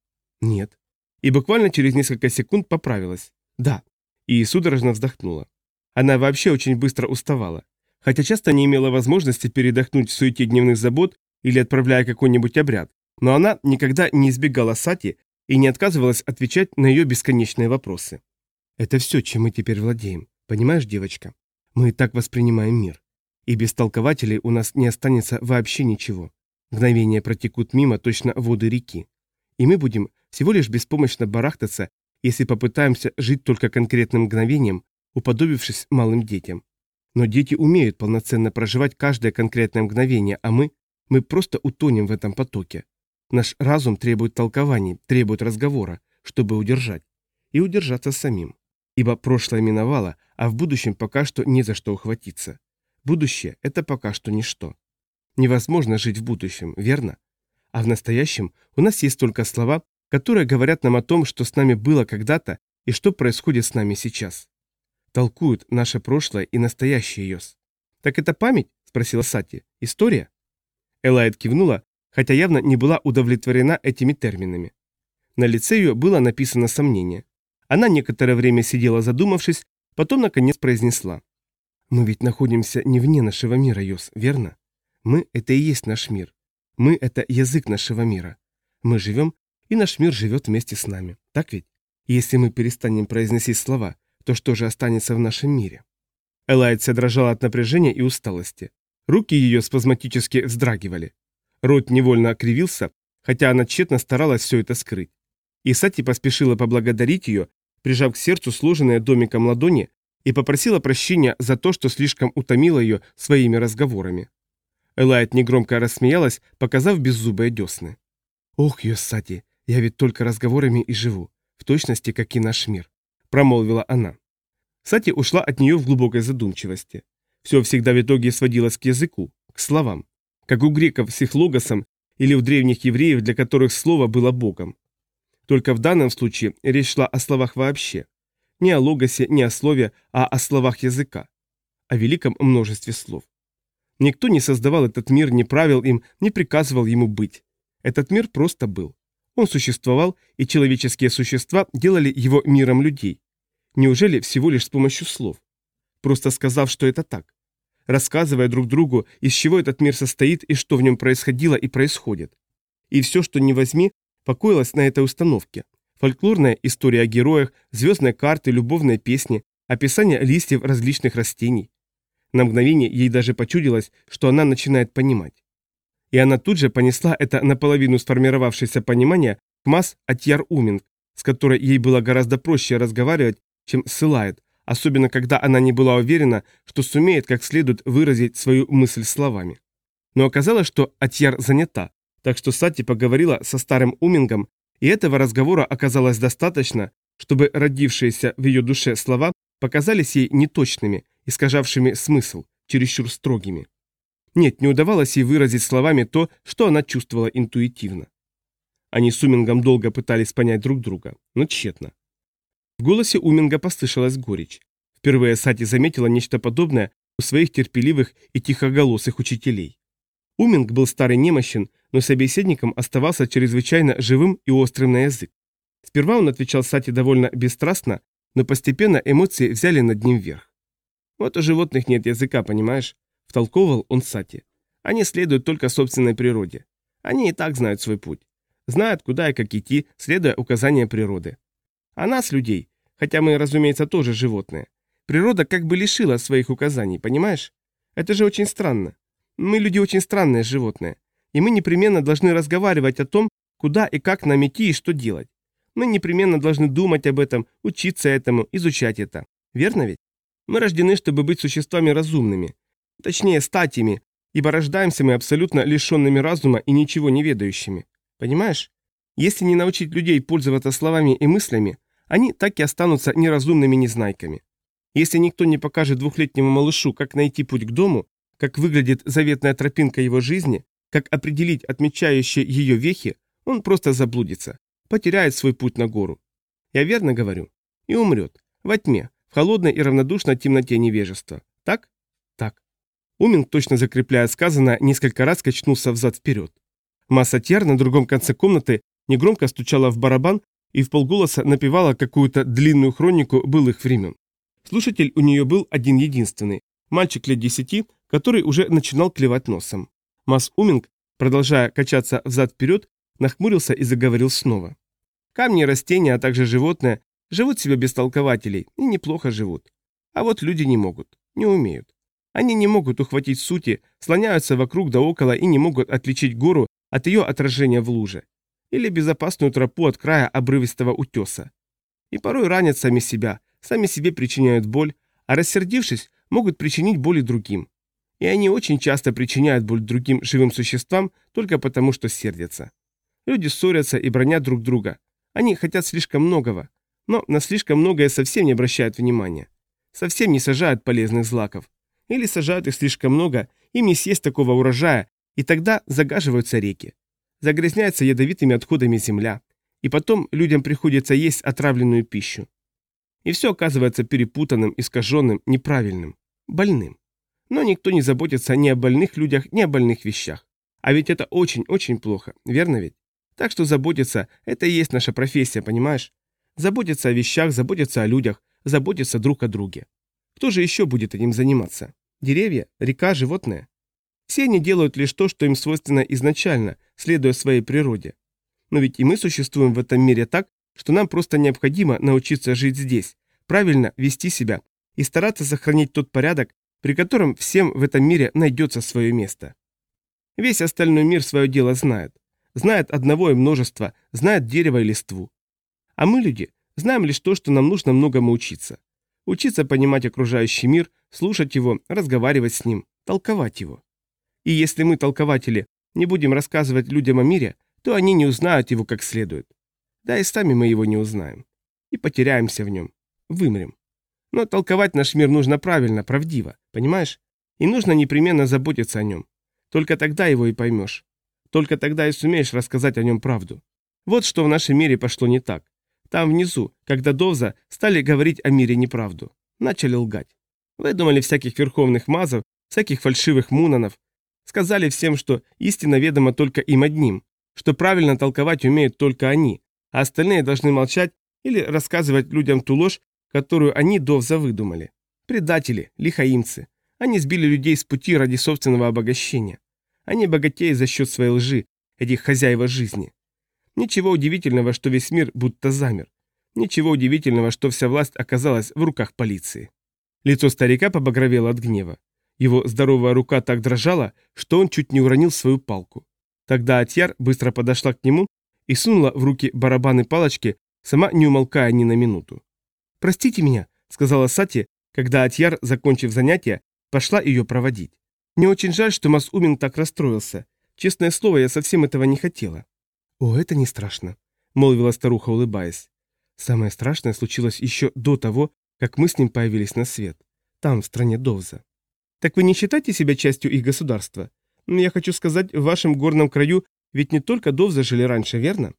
Нет. И буквально через несколько секунд поправилась. Да. И судорожно вздохнула. Она вообще очень быстро уставала. Хотя часто не имела возможности передохнуть в суете дневных забот или отправляя какой-нибудь обряд, но она никогда не избегала Сати и не отказывалась отвечать на ее бесконечные вопросы. «Это все, чем мы теперь владеем. Понимаешь, девочка? Мы так воспринимаем мир. И без толкователей у нас не останется вообще ничего. Мгновения протекут мимо точно воды реки. И мы будем всего лишь беспомощно барахтаться, если попытаемся жить только конкретным мгновением, уподобившись малым детям. Но дети умеют полноценно проживать каждое конкретное мгновение, а мы, мы просто утонем в этом потоке. Наш разум требует толкований, требует разговора, чтобы удержать. И удержаться самим. Ибо прошлое миновало, а в будущем пока что не за что ухватиться. Будущее – это пока что ничто. Невозможно жить в будущем, верно? А в настоящем у нас есть только слова, которые говорят нам о том, что с нами было когда-то и что происходит с нами сейчас. Толкуют наше прошлое и настоящее Йос. «Так это память?» – спросила Сати. «История?» Элайд кивнула, хотя явно не была удовлетворена этими терминами. На лице ее было написано сомнение. Она некоторое время сидела задумавшись, потом наконец произнесла. Мы ведь находимся не вне нашего мира, Йос, верно? Мы — это и есть наш мир. Мы — это язык нашего мира. Мы живем, и наш мир живет вместе с нами. Так ведь? Если мы перестанем произносить слова, то что же останется в нашем мире? Элайция дрожала от напряжения и усталости. Руки ее спазматически вздрагивали. Рот невольно окривился, хотя она тщетно старалась все это скрыть. И Сати поспешила поблагодарить ее, прижав к сердцу сложенное домиком ладони, и попросила прощения за то, что слишком утомила ее своими разговорами. Элайт негромко рассмеялась, показав беззубые десны. «Ох, Йосати, я ведь только разговорами и живу, в точности, как и наш мир», — промолвила она. Сати ушла от нее в глубокой задумчивости. Все всегда в итоге сводилось к языку, к словам, как у греков с их логосом или у древних евреев, для которых слово было богом. Только в данном случае речь шла о словах вообще. Не о логосе, не о слове, а о словах языка. О великом множестве слов. Никто не создавал этот мир, не правил им, не приказывал ему быть. Этот мир просто был. Он существовал, и человеческие существа делали его миром людей. Неужели всего лишь с помощью слов? Просто сказав, что это так. Рассказывая друг другу, из чего этот мир состоит и что в нем происходило и происходит. И все, что не возьми, покоилось на этой установке. Фольклорная история о героях, звездные карты, любовные песни, описание листьев различных растений. На мгновение ей даже почудилось, что она начинает понимать. И она тут же понесла это наполовину сформировавшееся понимание к Мас Атьяр Уминг, с которой ей было гораздо проще разговаривать, чем с Илайт, особенно когда она не была уверена, что сумеет как следует выразить свою мысль словами. Но оказалось, что Атьяр занята, так что Сати поговорила со старым Умингом, и этого разговора оказалось достаточно, чтобы родившиеся в ее душе слова показались ей неточными, искажавшими смысл, чересчур строгими. Нет, не удавалось ей выразить словами то, что она чувствовала интуитивно. Они с Умингом долго пытались понять друг друга, но тщетно. В голосе Уминга послышалась горечь. Впервые Сати заметила нечто подобное у своих терпеливых и тихоголосых учителей. Уминг был старый немощен, но собеседником оставался чрезвычайно живым и острым на язык. Сперва он отвечал Сати довольно бесстрастно, но постепенно эмоции взяли над ним верх. «Вот у животных нет языка, понимаешь?» – втолковывал он Сати. «Они следуют только собственной природе. Они и так знают свой путь. Знают, куда и как идти, следуя указаниям природы. А нас, людей, Хотя мы, разумеется, тоже животные. Природа как бы лишила своих указаний, понимаешь? Это же очень странно. Мы люди очень странные животные. И мы непременно должны разговаривать о том, куда и как нам идти и что делать. Мы непременно должны думать об этом, учиться этому, изучать это. Верно ведь? Мы рождены, чтобы быть существами разумными. Точнее, стать ими, ибо рождаемся мы абсолютно лишенными разума и ничего не ведающими. Понимаешь? Если не научить людей пользоваться словами и мыслями, они так и останутся неразумными незнайками. Если никто не покажет двухлетнему малышу, как найти путь к дому, как выглядит заветная тропинка его жизни, как определить отмечающие ее вехи, он просто заблудится, потеряет свой путь на гору. Я верно говорю? И умрет. Во тьме, в холодной и равнодушной темноте невежества. Так. Уминг, точно закрепляя сказанное, несколько раз качнулся взад-вперед. Масса Тер на другом конце комнаты негромко стучала в барабан, и в полголоса напевала какую-то длинную хронику былых времен. Слушатель у нее был один-единственный, мальчик лет десяти, который уже начинал клевать носом. Мас Уминг, продолжая качаться взад-вперед, нахмурился и заговорил снова. Камни, растения, а также животные живут себе без толкователей и неплохо живут. А вот люди не могут, не умеют. Они не могут ухватить сути, слоняются вокруг да около и не могут отличить гору от ее отражения в луже или безопасную тропу от края обрывистого утеса. И порой ранят сами себя, сами себе причиняют боль, а рассердившись, могут причинить боль и другим. И они очень часто причиняют боль другим живым существам только потому, что сердятся. Люди ссорятся и бронят друг друга. Они хотят слишком многого, но на слишком многое совсем не обращают внимания. Совсем не сажают полезных злаков. Или сажают их слишком много, им не съесть такого урожая, и тогда загаживаются реки загрязняется ядовитыми отходами земля, и потом людям приходится есть отравленную пищу. И все оказывается перепутанным, искаженным, неправильным, больным. Но никто не заботится ни о больных людях, ни о больных вещах. А ведь это очень-очень плохо, верно ведь? Так что заботиться – это и есть наша профессия, понимаешь? Заботиться о вещах, заботиться о людях, заботиться друг о друге. Кто же еще будет этим заниматься? Деревья, река, животные? Все они делают лишь то, что им свойственно изначально, следуя своей природе. Но ведь и мы существуем в этом мире так, что нам просто необходимо научиться жить здесь, правильно вести себя и стараться сохранить тот порядок, при котором всем в этом мире найдется свое место. Весь остальной мир свое дело знает. Знает одного и множество, знает дерево и листву. А мы, люди, знаем лишь то, что нам нужно многому учиться. Учиться понимать окружающий мир, слушать его, разговаривать с ним, толковать его. И если мы, толкователи, не будем рассказывать людям о мире, то они не узнают его как следует. Да и сами мы его не узнаем. И потеряемся в нем. Вымрем. Но толковать наш мир нужно правильно, правдиво, понимаешь? И нужно непременно заботиться о нем. Только тогда его и поймешь. Только тогда и сумеешь рассказать о нем правду. Вот что в нашем мире пошло не так. Там внизу, когда Довза стали говорить о мире неправду. Начали лгать. Выдумали всяких верховных мазов, всяких фальшивых мунанов. Сказали всем, что истина ведома только им одним, что правильно толковать умеют только они, а остальные должны молчать или рассказывать людям ту ложь, которую они Довза выдумали. Предатели, лихаимцы. Они сбили людей с пути ради собственного обогащения. Они богатеют за счет своей лжи, этих хозяева жизни. Ничего удивительного, что весь мир будто замер. Ничего удивительного, что вся власть оказалась в руках полиции. Лицо старика побагровело от гнева. Его здоровая рука так дрожала, что он чуть не уронил свою палку. Тогда Атьяр быстро подошла к нему и сунула в руки барабаны палочки, сама не умолкая ни на минуту. «Простите меня», — сказала Сати, когда Атьяр, закончив занятие, пошла ее проводить. «Мне очень жаль, что Масумин так расстроился. Честное слово, я совсем этого не хотела». «О, это не страшно», — молвила старуха, улыбаясь. «Самое страшное случилось еще до того, как мы с ним появились на свет. Там, в стране Довза». «Так вы не считаете себя частью их государства? Я хочу сказать, в вашем горном краю ведь не только Довза жили раньше, верно?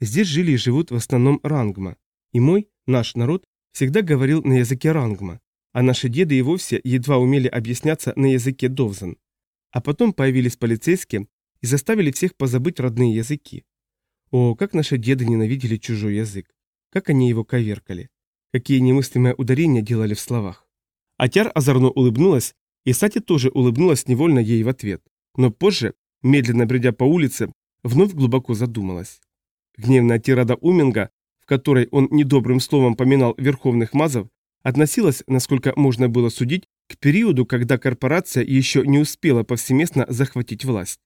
Здесь жили и живут в основном Рангма. И мой, наш народ, всегда говорил на языке Рангма, а наши деды и вовсе едва умели объясняться на языке Довзан. А потом появились полицейские и заставили всех позабыть родные языки. О, как наши деды ненавидели чужой язык, как они его коверкали, какие немыслимые ударения делали в словах. Атяр озорно улыбнулась и Сати тоже улыбнулась невольно ей в ответ. Но позже, медленно бредя по улице, вновь глубоко задумалась. Гневная тирада Уминга, в которой он недобрым словом поминал верховных мазов, относилась, насколько можно было судить, к периоду, когда корпорация еще не успела повсеместно захватить власть.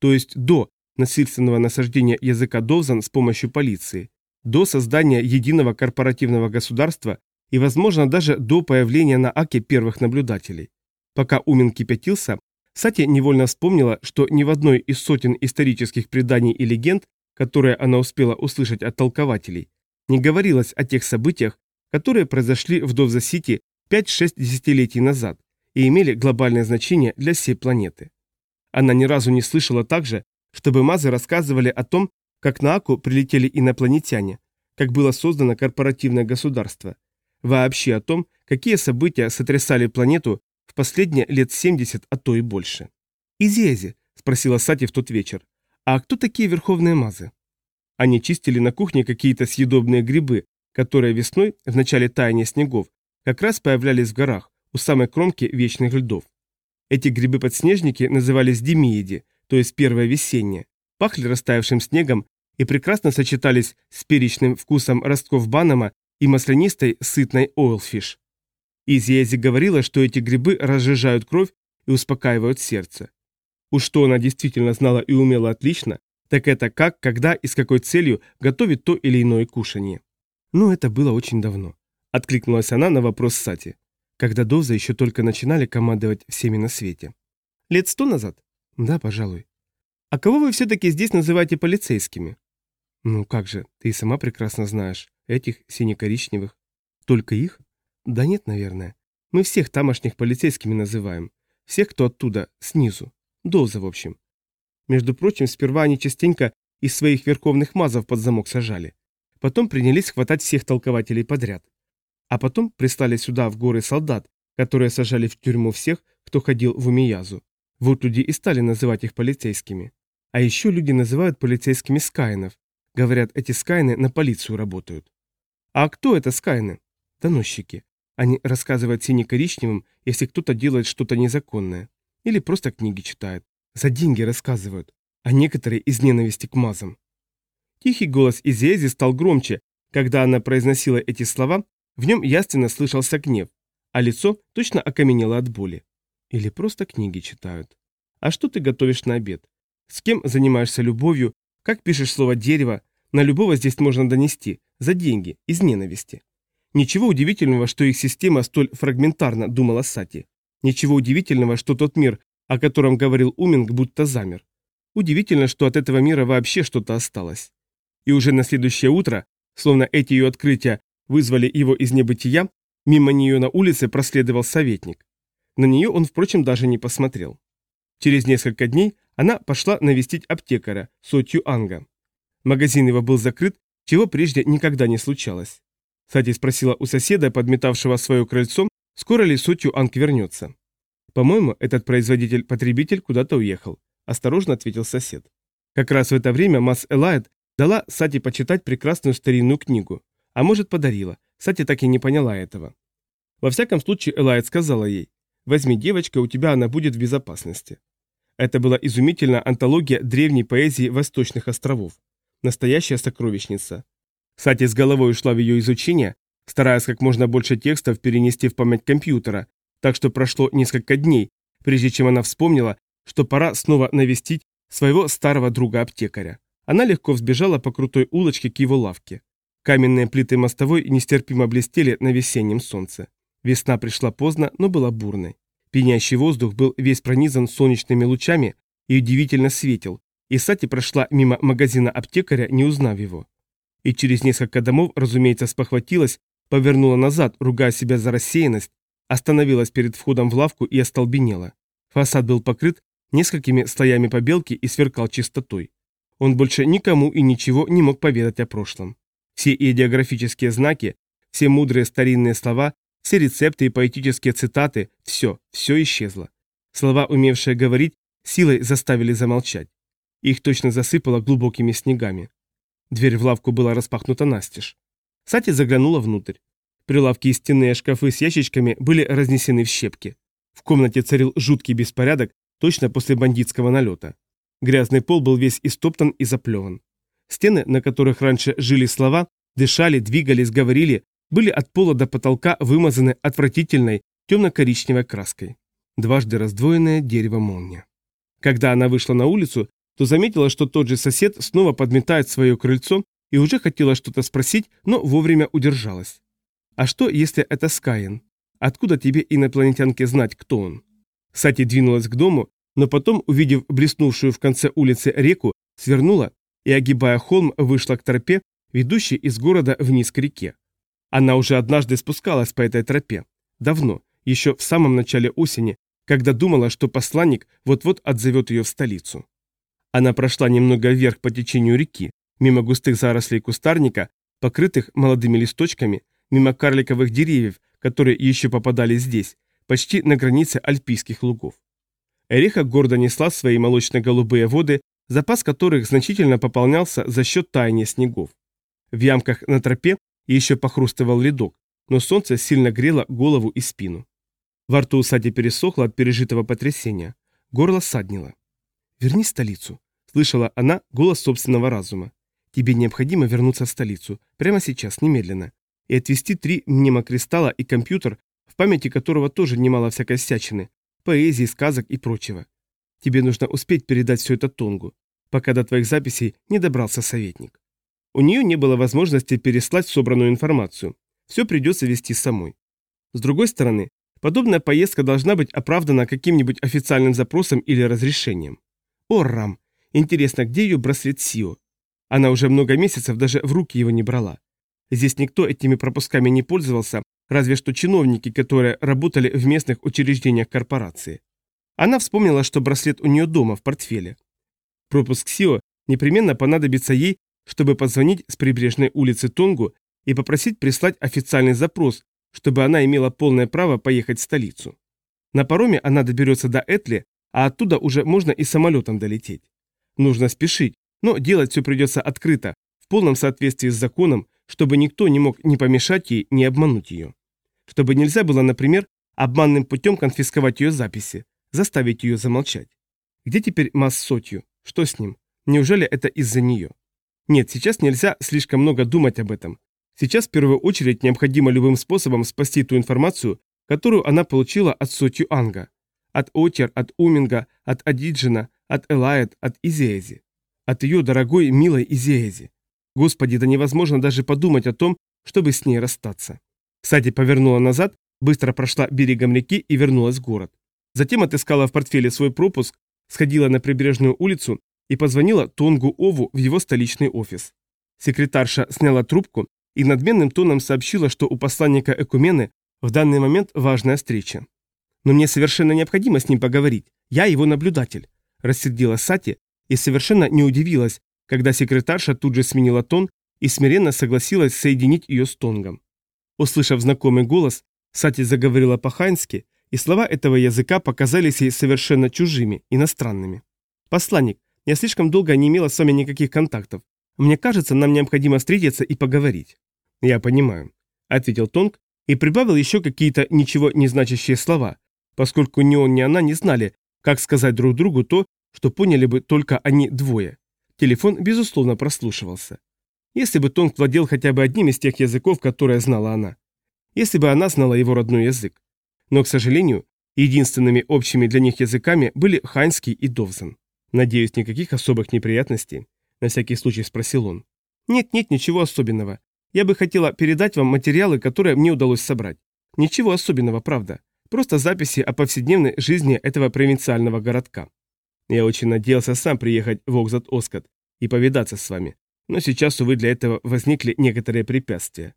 То есть до насильственного насаждения языка Довзан с помощью полиции, до создания единого корпоративного государства и, возможно, даже до появления на Аке первых наблюдателей. Пока Умин кипятился, Сати невольно вспомнила, что ни в одной из сотен исторических преданий и легенд, которые она успела услышать от толкователей, не говорилось о тех событиях, которые произошли в Довза-Сити 5-6 десятилетий назад и имели глобальное значение для всей планеты. Она ни разу не слышала также, чтобы Мазы рассказывали о том, как на Аку прилетели инопланетяне, как было создано корпоративное государство, вообще о том, какие события сотрясали планету в последние лет 70, а то и больше. «Изиэзи», — спросила Сати в тот вечер, — «а кто такие верховные мазы?» Они чистили на кухне какие-то съедобные грибы, которые весной, в начале таяния снегов, как раз появлялись в горах, у самой кромки вечных льдов. Эти грибы-подснежники назывались демииди, то есть первое весеннее, пахли растаявшим снегом и прекрасно сочетались с перечным вкусом ростков банома и маслянистой сытной ойлфиш. Изиэзи говорила, что эти грибы разжижают кровь и успокаивают сердце. Уж что она действительно знала и умела отлично, так это как, когда и с какой целью готовить то или иное кушанье. Ну, это было очень давно. Откликнулась она на вопрос Сати, когда Довза еще только начинали командовать всеми на свете. Лет сто назад? Да, пожалуй. А кого вы все-таки здесь называете полицейскими? Ну как же, ты и сама прекрасно знаешь, этих сине-коричневых. Только их? Да нет, наверное. Мы всех тамошних полицейскими называем. Всех, кто оттуда, снизу. Доза, в общем. Между прочим, сперва они частенько из своих верховных мазов под замок сажали. Потом принялись хватать всех толкователей подряд. А потом прислали сюда в горы солдат, которые сажали в тюрьму всех, кто ходил в Умиязу. Вот люди и стали называть их полицейскими. А еще люди называют полицейскими скайнов. Говорят, эти скайны на полицию работают. А кто это скайны? Доносчики. Они рассказывают сине-коричневым, если кто-то делает что-то незаконное. Или просто книги читает. За деньги рассказывают. А некоторые из ненависти к мазам. Тихий голос Изиэзи стал громче, когда она произносила эти слова, в нем ясно слышался гнев, а лицо точно окаменело от боли. Или просто книги читают. А что ты готовишь на обед? С кем занимаешься любовью? Как пишешь слово «дерево»? На любого здесь можно донести. За деньги. Из ненависти. Ничего удивительного, что их система столь фрагментарна, думала Сати. Ничего удивительного, что тот мир, о котором говорил Уминг, будто замер. Удивительно, что от этого мира вообще что-то осталось. И уже на следующее утро, словно эти ее открытия вызвали его из небытия, мимо нее на улице проследовал советник. На нее он, впрочем, даже не посмотрел. Через несколько дней она пошла навестить аптекаря, Сотью Анга. Магазин его был закрыт, чего прежде никогда не случалось. Сати спросила у соседа, подметавшего свое крыльцо, скоро ли Сотью Анг вернется. «По-моему, этот производитель-потребитель куда-то уехал», – осторожно ответил сосед. Как раз в это время Мас Элайт дала Сати почитать прекрасную старинную книгу. А может, подарила. Сати так и не поняла этого. Во всяком случае, Элайт сказала ей, «Возьми, девочка, у тебя она будет в безопасности». Это была изумительная антология древней поэзии Восточных островов. Настоящая сокровищница. Сати с головой ушла в ее изучение, стараясь как можно больше текстов перенести в память компьютера, так что прошло несколько дней, прежде чем она вспомнила, что пора снова навестить своего старого друга-аптекаря. Она легко взбежала по крутой улочке к его лавке. Каменные плиты мостовой нестерпимо блестели на весеннем солнце. Весна пришла поздно, но была бурной. Пенящий воздух был весь пронизан солнечными лучами и удивительно светил, и Сати прошла мимо магазина аптекаря, не узнав его и через несколько домов, разумеется, спохватилась, повернула назад, ругая себя за рассеянность, остановилась перед входом в лавку и остолбенела. Фасад был покрыт несколькими слоями побелки и сверкал чистотой. Он больше никому и ничего не мог поведать о прошлом. Все идеографические знаки, все мудрые старинные слова, все рецепты и поэтические цитаты, все, все исчезло. Слова, умевшие говорить, силой заставили замолчать. Их точно засыпало глубокими снегами. Дверь в лавку была распахнута настежь. Сати заглянула внутрь. Прилавки и стенные шкафы с ящичками были разнесены в щепки. В комнате царил жуткий беспорядок, точно после бандитского налета. Грязный пол был весь истоптан и заплеван. Стены, на которых раньше жили слова, дышали, двигались, говорили, были от пола до потолка вымазаны отвратительной темно-коричневой краской. Дважды раздвоенное дерево молния. Когда она вышла на улицу, то заметила, что тот же сосед снова подметает свое крыльцо и уже хотела что-то спросить, но вовремя удержалась. «А что, если это Скайен? Откуда тебе, инопланетянке, знать, кто он?» Сати двинулась к дому, но потом, увидев блеснувшую в конце улицы реку, свернула и, огибая холм, вышла к тропе, ведущей из города вниз к реке. Она уже однажды спускалась по этой тропе. Давно, еще в самом начале осени, когда думала, что посланник вот-вот отзовет ее в столицу. Она прошла немного вверх по течению реки, мимо густых зарослей кустарника, покрытых молодыми листочками, мимо карликовых деревьев, которые еще попадали здесь, почти на границе альпийских лугов. Эриха гордо несла свои молочно-голубые воды, запас которых значительно пополнялся за счет таяния снегов. В ямках на тропе еще похрустывал ледок, но солнце сильно грело голову и спину. Во рту Сади пересохло от пережитого потрясения. Горло саднило. «Верни столицу», Слышала она голос собственного разума. Тебе необходимо вернуться в столицу, прямо сейчас, немедленно, и отвезти три мнемокристалла и компьютер, в памяти которого тоже немало всякой всячины, поэзии, сказок и прочего. Тебе нужно успеть передать все это Тонгу, пока до твоих записей не добрался советник. У нее не было возможности переслать собранную информацию. Все придется вести самой. С другой стороны, подобная поездка должна быть оправдана каким-нибудь официальным запросом или разрешением. О, Рам, Интересно, где ее браслет Сио? Она уже много месяцев даже в руки его не брала. Здесь никто этими пропусками не пользовался, разве что чиновники, которые работали в местных учреждениях корпорации. Она вспомнила, что браслет у нее дома в портфеле. Пропуск Сио непременно понадобится ей, чтобы позвонить с прибрежной улицы Тонгу и попросить прислать официальный запрос, чтобы она имела полное право поехать в столицу. На пароме она доберется до Этли, а оттуда уже можно и самолетом долететь. Нужно спешить, но делать все придется открыто, в полном соответствии с законом, чтобы никто не мог ни помешать ей, ни обмануть ее. чтобы нельзя было, например, обманным путем конфисковать ее записи, заставить ее замолчать. Где теперь Масс Сотью? Что с ним? Неужели это из-за нее? Нет, сейчас нельзя слишком много думать об этом. Сейчас в первую очередь необходимо любым способом спасти ту информацию, которую она получила от Сотью Анга. От Отер, от Уминга, от Адиджина, от Элайет, от Изеези. От ее дорогой, милой Изеези. Господи, да невозможно даже подумать о том, чтобы с ней расстаться. Сади повернула назад, быстро прошла берегом реки и вернулась в город. Затем отыскала в портфеле свой пропуск, сходила на прибрежную улицу и позвонила Тонгу Ову в его столичный офис. Секретарша сняла трубку и надменным тоном сообщила, что у посланника Экумены в данный момент важная встреча. «Но мне совершенно необходимо с ним поговорить. Я его наблюдатель», – рассердилась Сати и совершенно не удивилась, когда секретарша тут же сменила тон и смиренно согласилась соединить ее с Тонгом. Услышав знакомый голос, Сати заговорила по-ханьски, и слова этого языка показались ей совершенно чужими, иностранными. «Посланник, я слишком долго не имела с вами никаких контактов. Мне кажется, нам необходимо встретиться и поговорить». «Я понимаю», — ответил Тонг и прибавил еще какие-то ничего не значащие слова, поскольку ни он, ни она не знали, как сказать друг другу то, что поняли бы только они двое. Телефон, безусловно, прослушивался. Если бы Тонг владел хотя бы одним из тех языков, которые знала она. Если бы она знала его родной язык. Но, к сожалению, единственными общими для них языками были ханьский и довзан. «Надеюсь, никаких особых неприятностей?» – на всякий случай спросил он. «Нет-нет, ничего особенного. Я бы хотела передать вам материалы, которые мне удалось собрать. Ничего особенного, правда. Просто записи о повседневной жизни этого провинциального городка. Я очень надеялся сам приехать в Окзат-Оскот и повидаться с вами, но сейчас, увы, для этого возникли некоторые препятствия.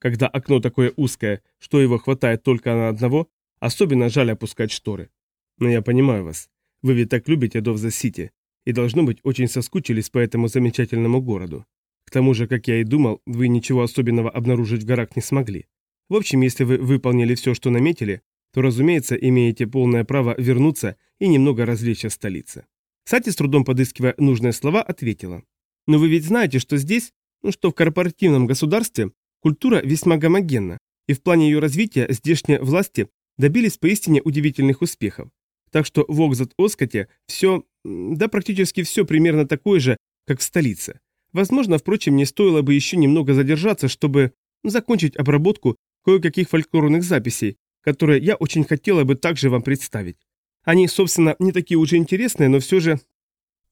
Когда окно такое узкое, что его хватает только на одного, особенно жаль опускать шторы. Но я понимаю вас. Вы ведь так любите Довза-Сити и, должно быть, очень соскучились по этому замечательному городу. К тому же, как я и думал, вы ничего особенного обнаружить в горах не смогли. В общем, если вы выполнили все, что наметили, то, разумеется, имеете полное право вернуться и немного развлечься в столице. Сати, с трудом подыскивая нужные слова, ответила. Но вы ведь знаете, что здесь, ну что в корпоративном государстве, культура весьма гомогенна, и в плане ее развития здешние власти добились поистине удивительных успехов. Так что в Окзат-Оскоте все, да практически все примерно такое же, как в столице. Возможно, впрочем, не стоило бы еще немного задержаться, чтобы закончить обработку кое-каких фольклорных записей, которые я очень хотела бы также вам представить. Они, собственно, не такие уже интересные, но все же...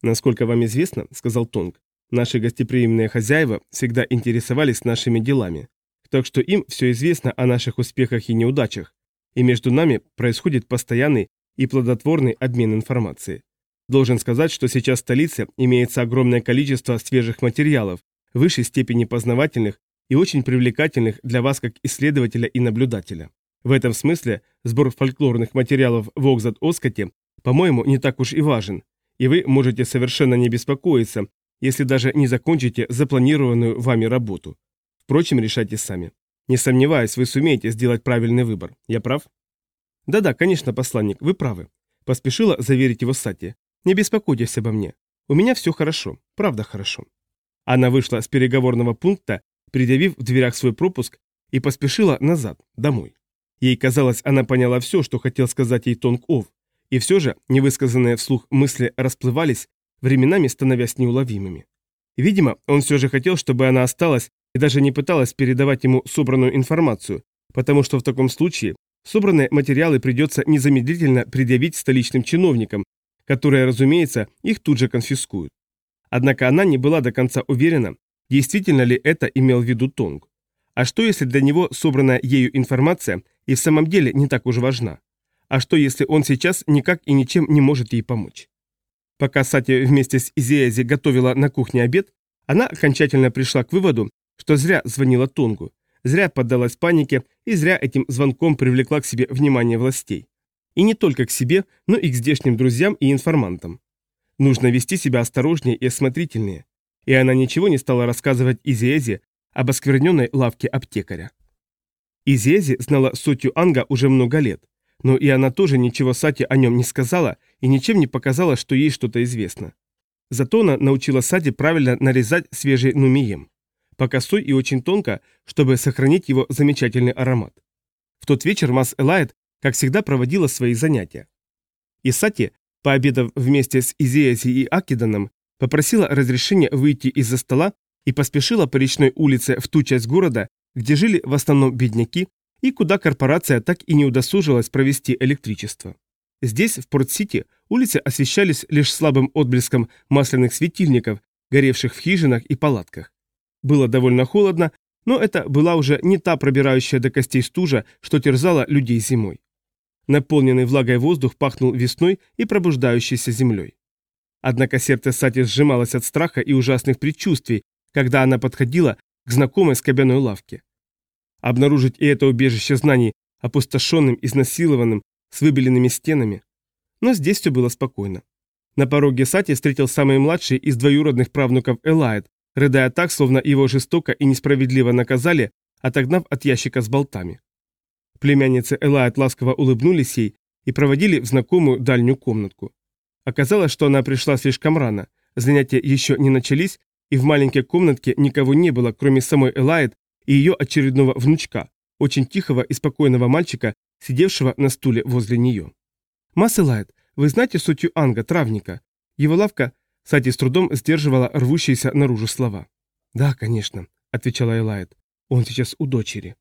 Насколько вам известно, сказал Тонг, наши гостеприимные хозяева всегда интересовались нашими делами. Так что им все известно о наших успехах и неудачах, и между нами происходит постоянный и плодотворный обмен информацией. Должен сказать, что сейчас в столице имеется огромное количество свежих материалов, высшей степени познавательных и очень привлекательных для вас как исследователя и наблюдателя. В этом смысле сбор фольклорных материалов в Окзад-Оскоте, по-моему, не так уж и важен, и вы можете совершенно не беспокоиться, если даже не закончите запланированную вами работу. Впрочем, решайте сами. Не сомневаюсь, вы сумеете сделать правильный выбор. Я прав? Да-да, конечно, посланник, вы правы. Поспешила заверить его Сати. Не беспокойтесь обо мне. У меня все хорошо, правда хорошо. Она вышла с переговорного пункта, предъявив в дверях свой пропуск, и поспешила назад, домой. Ей казалось, она поняла все, что хотел сказать ей Тонг Ов, и все же невысказанные вслух мысли расплывались, временами становясь неуловимыми. Видимо, он все же хотел, чтобы она осталась и даже не пыталась передавать ему собранную информацию, потому что в таком случае собранные материалы придется незамедлительно предъявить столичным чиновникам, которые, разумеется, их тут же конфискуют. Однако она не была до конца уверена, действительно ли это имел в виду Тонг. А что если для него собранная ею информация и в самом деле не так уж важна? А что если он сейчас никак и ничем не может ей помочь? Пока Сати вместе с Изеязи готовила на кухне обед, она окончательно пришла к выводу, что зря звонила Тонгу, зря поддалась панике и зря этим звонком привлекла к себе внимание властей. И не только к себе, но и к здешним друзьям и информантам. Нужно вести себя осторожнее и осмотрительнее. И она ничего не стала рассказывать Изиэзе об оскверненной лавке аптекаря. Изиэзе знала Сотью Анга уже много лет, но и она тоже ничего Сати о нем не сказала и ничем не показала, что ей что-то известно. Зато она научила Сати правильно нарезать свежий нумием. По косой и очень тонко, чтобы сохранить его замечательный аромат. В тот вечер Мас Элайт, как всегда, проводила свои занятия. И Сати, пообедав вместе с Изеяси и Акиданом, попросила разрешения выйти из-за стола и поспешила по речной улице в ту часть города, где жили в основном бедняки и куда корпорация так и не удосужилась провести электричество. Здесь, в Порт-Сити, улицы освещались лишь слабым отблеском масляных светильников, горевших в хижинах и палатках. Было довольно холодно, но это была уже не та пробирающая до костей стужа, что терзала людей зимой. Наполненный влагой воздух пахнул весной и пробуждающейся землей. Однако сердце Сати сжималось от страха и ужасных предчувствий, когда она подходила к знакомой скобяной лавке. Обнаружить и это убежище знаний, опустошенным, изнасилованным, с выбеленными стенами. Но здесь все было спокойно. На пороге Сати встретил самый младший из двоюродных правнуков Элайд, рыдая так, словно его жестоко и несправедливо наказали, отогнав от ящика с болтами. Племянницы Элайд ласково улыбнулись ей и проводили в знакомую дальнюю комнатку. Оказалось, что она пришла слишком рано, занятия еще не начались, и в маленькой комнатке никого не было, кроме самой Элайд и ее очередного внучка, очень тихого и спокойного мальчика, сидевшего на стуле возле нее. «Масс Элайд, вы знаете сутью Анга, травника? Его лавка...» Сати с трудом сдерживала рвущиеся наружу слова. «Да, конечно», — отвечала Элайд. «Он сейчас у дочери.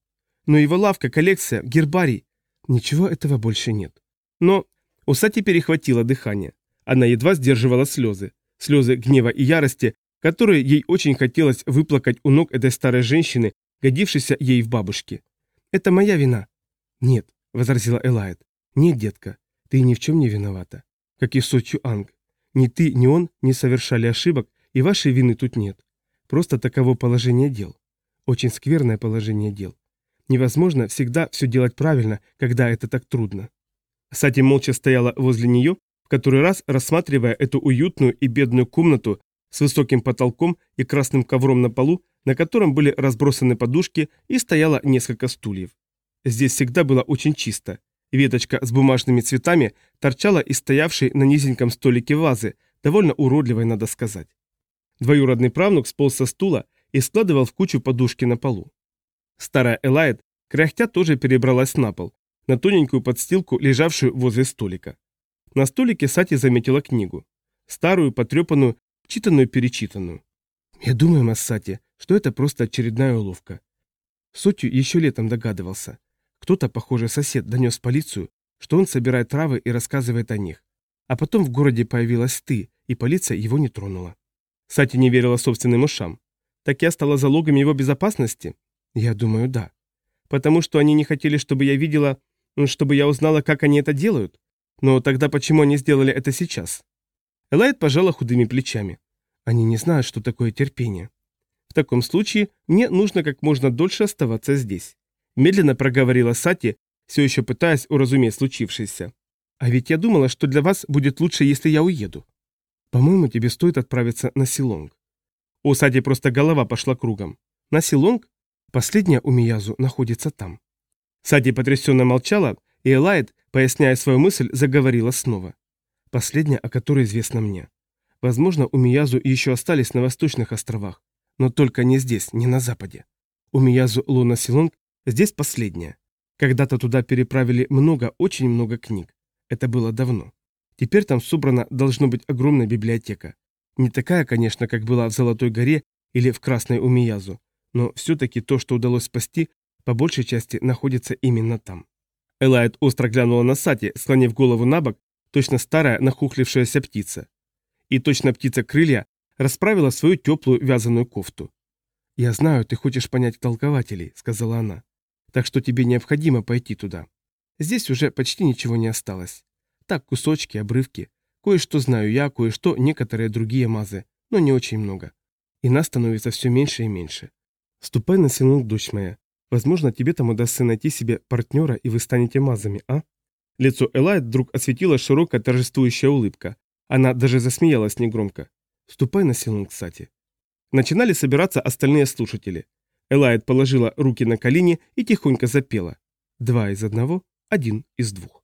Но его лавка, коллекция, гербарий. Ничего этого больше нет». Но у Сати перехватило дыхание. Она едва сдерживала слезы. Слезы гнева и ярости, которые ей очень хотелось выплакать у ног этой старой женщины, годившейся ей в бабушке. «Это моя вина». «Нет», — возразила Элайд. «Нет, детка, ты ни в чем не виновата. Как и Сочу Анг. Ни ты, ни он не совершали ошибок, и вашей вины тут нет. Просто таково положение дел. Очень скверное положение дел. Невозможно всегда все делать правильно, когда это так трудно». Сати молча стояла возле нее, в который раз рассматривая эту уютную и бедную комнату с высоким потолком и красным ковром на полу, на котором были разбросаны подушки и стояло несколько стульев. Здесь всегда было очень чисто. Веточка с бумажными цветами торчала из стоявшей на низеньком столике вазы, довольно уродливой, надо сказать. Двоюродный правнук сполз со стула и складывал в кучу подушки на полу. Старая Элайд, кряхтя, тоже перебралась на пол, на тоненькую подстилку, лежавшую возле столика. На столике Сати заметила книгу. Старую, потрепанную, читанную-перечитанную. Я думаю, Массати, что это просто очередная уловка. Сотью еще летом догадывался. Кто-то, похоже, сосед донес полицию, что он собирает травы и рассказывает о них. А потом в городе появилась ты, и полиция его не тронула. Сати не верила собственным ушам. Так я стала залогом его безопасности? Я думаю, да. Потому что они не хотели, чтобы я видела, чтобы я узнала, как они это делают? Но тогда почему они сделали это сейчас? Элайд пожала худыми плечами. Они не знают, что такое терпение. Таком случае мне нужно как можно дольше оставаться здесь. Медленно проговорила Сати, все еще пытаясь уразуметь случившееся. А ведь я думала, что для вас будет лучше, если я уеду. По-моему, тебе стоит отправиться на Силонг. У Сати просто голова пошла кругом. На Силонг? Последняя у Миязу находится там. Сати потрясенно молчала, и Элайд, поясняя свою мысль, заговорила снова. Последняя, о которой известно мне. Возможно, у Миязу еще остались на восточных островах, но только не здесь, не на западе. У Миязу Луна Силонг здесь последняя. Когда-то туда переправили много, очень много книг. Это было давно. Теперь там собрана должно быть огромная библиотека. Не такая, конечно, как была в Золотой горе или в Красной Умиязу, но все-таки то, что удалось спасти, по большей части находится именно там. Элайт остро глянула на Сати, склонив голову на бок, точно старая нахухлившаяся птица. И точно птица-крылья расправила свою теплую вязаную кофту. «Я знаю, ты хочешь понять толкователей», — сказала она. «Так что тебе необходимо пойти туда. Здесь уже почти ничего не осталось. Так, кусочки, обрывки. Кое-что знаю я, кое-что некоторые другие мазы, но не очень много. И нас становится все меньше и меньше. Ступай на селок, дочь моя. Возможно, тебе там удастся найти себе партнера, и вы станете мазами, а?» Лицо Элайт вдруг осветила широкая торжествующая улыбка. Она даже засмеялась негромко. «Ступай на селон, кстати». Начинали собираться остальные слушатели. Элайт положила руки на колени и тихонько запела. Два из одного, один из двух.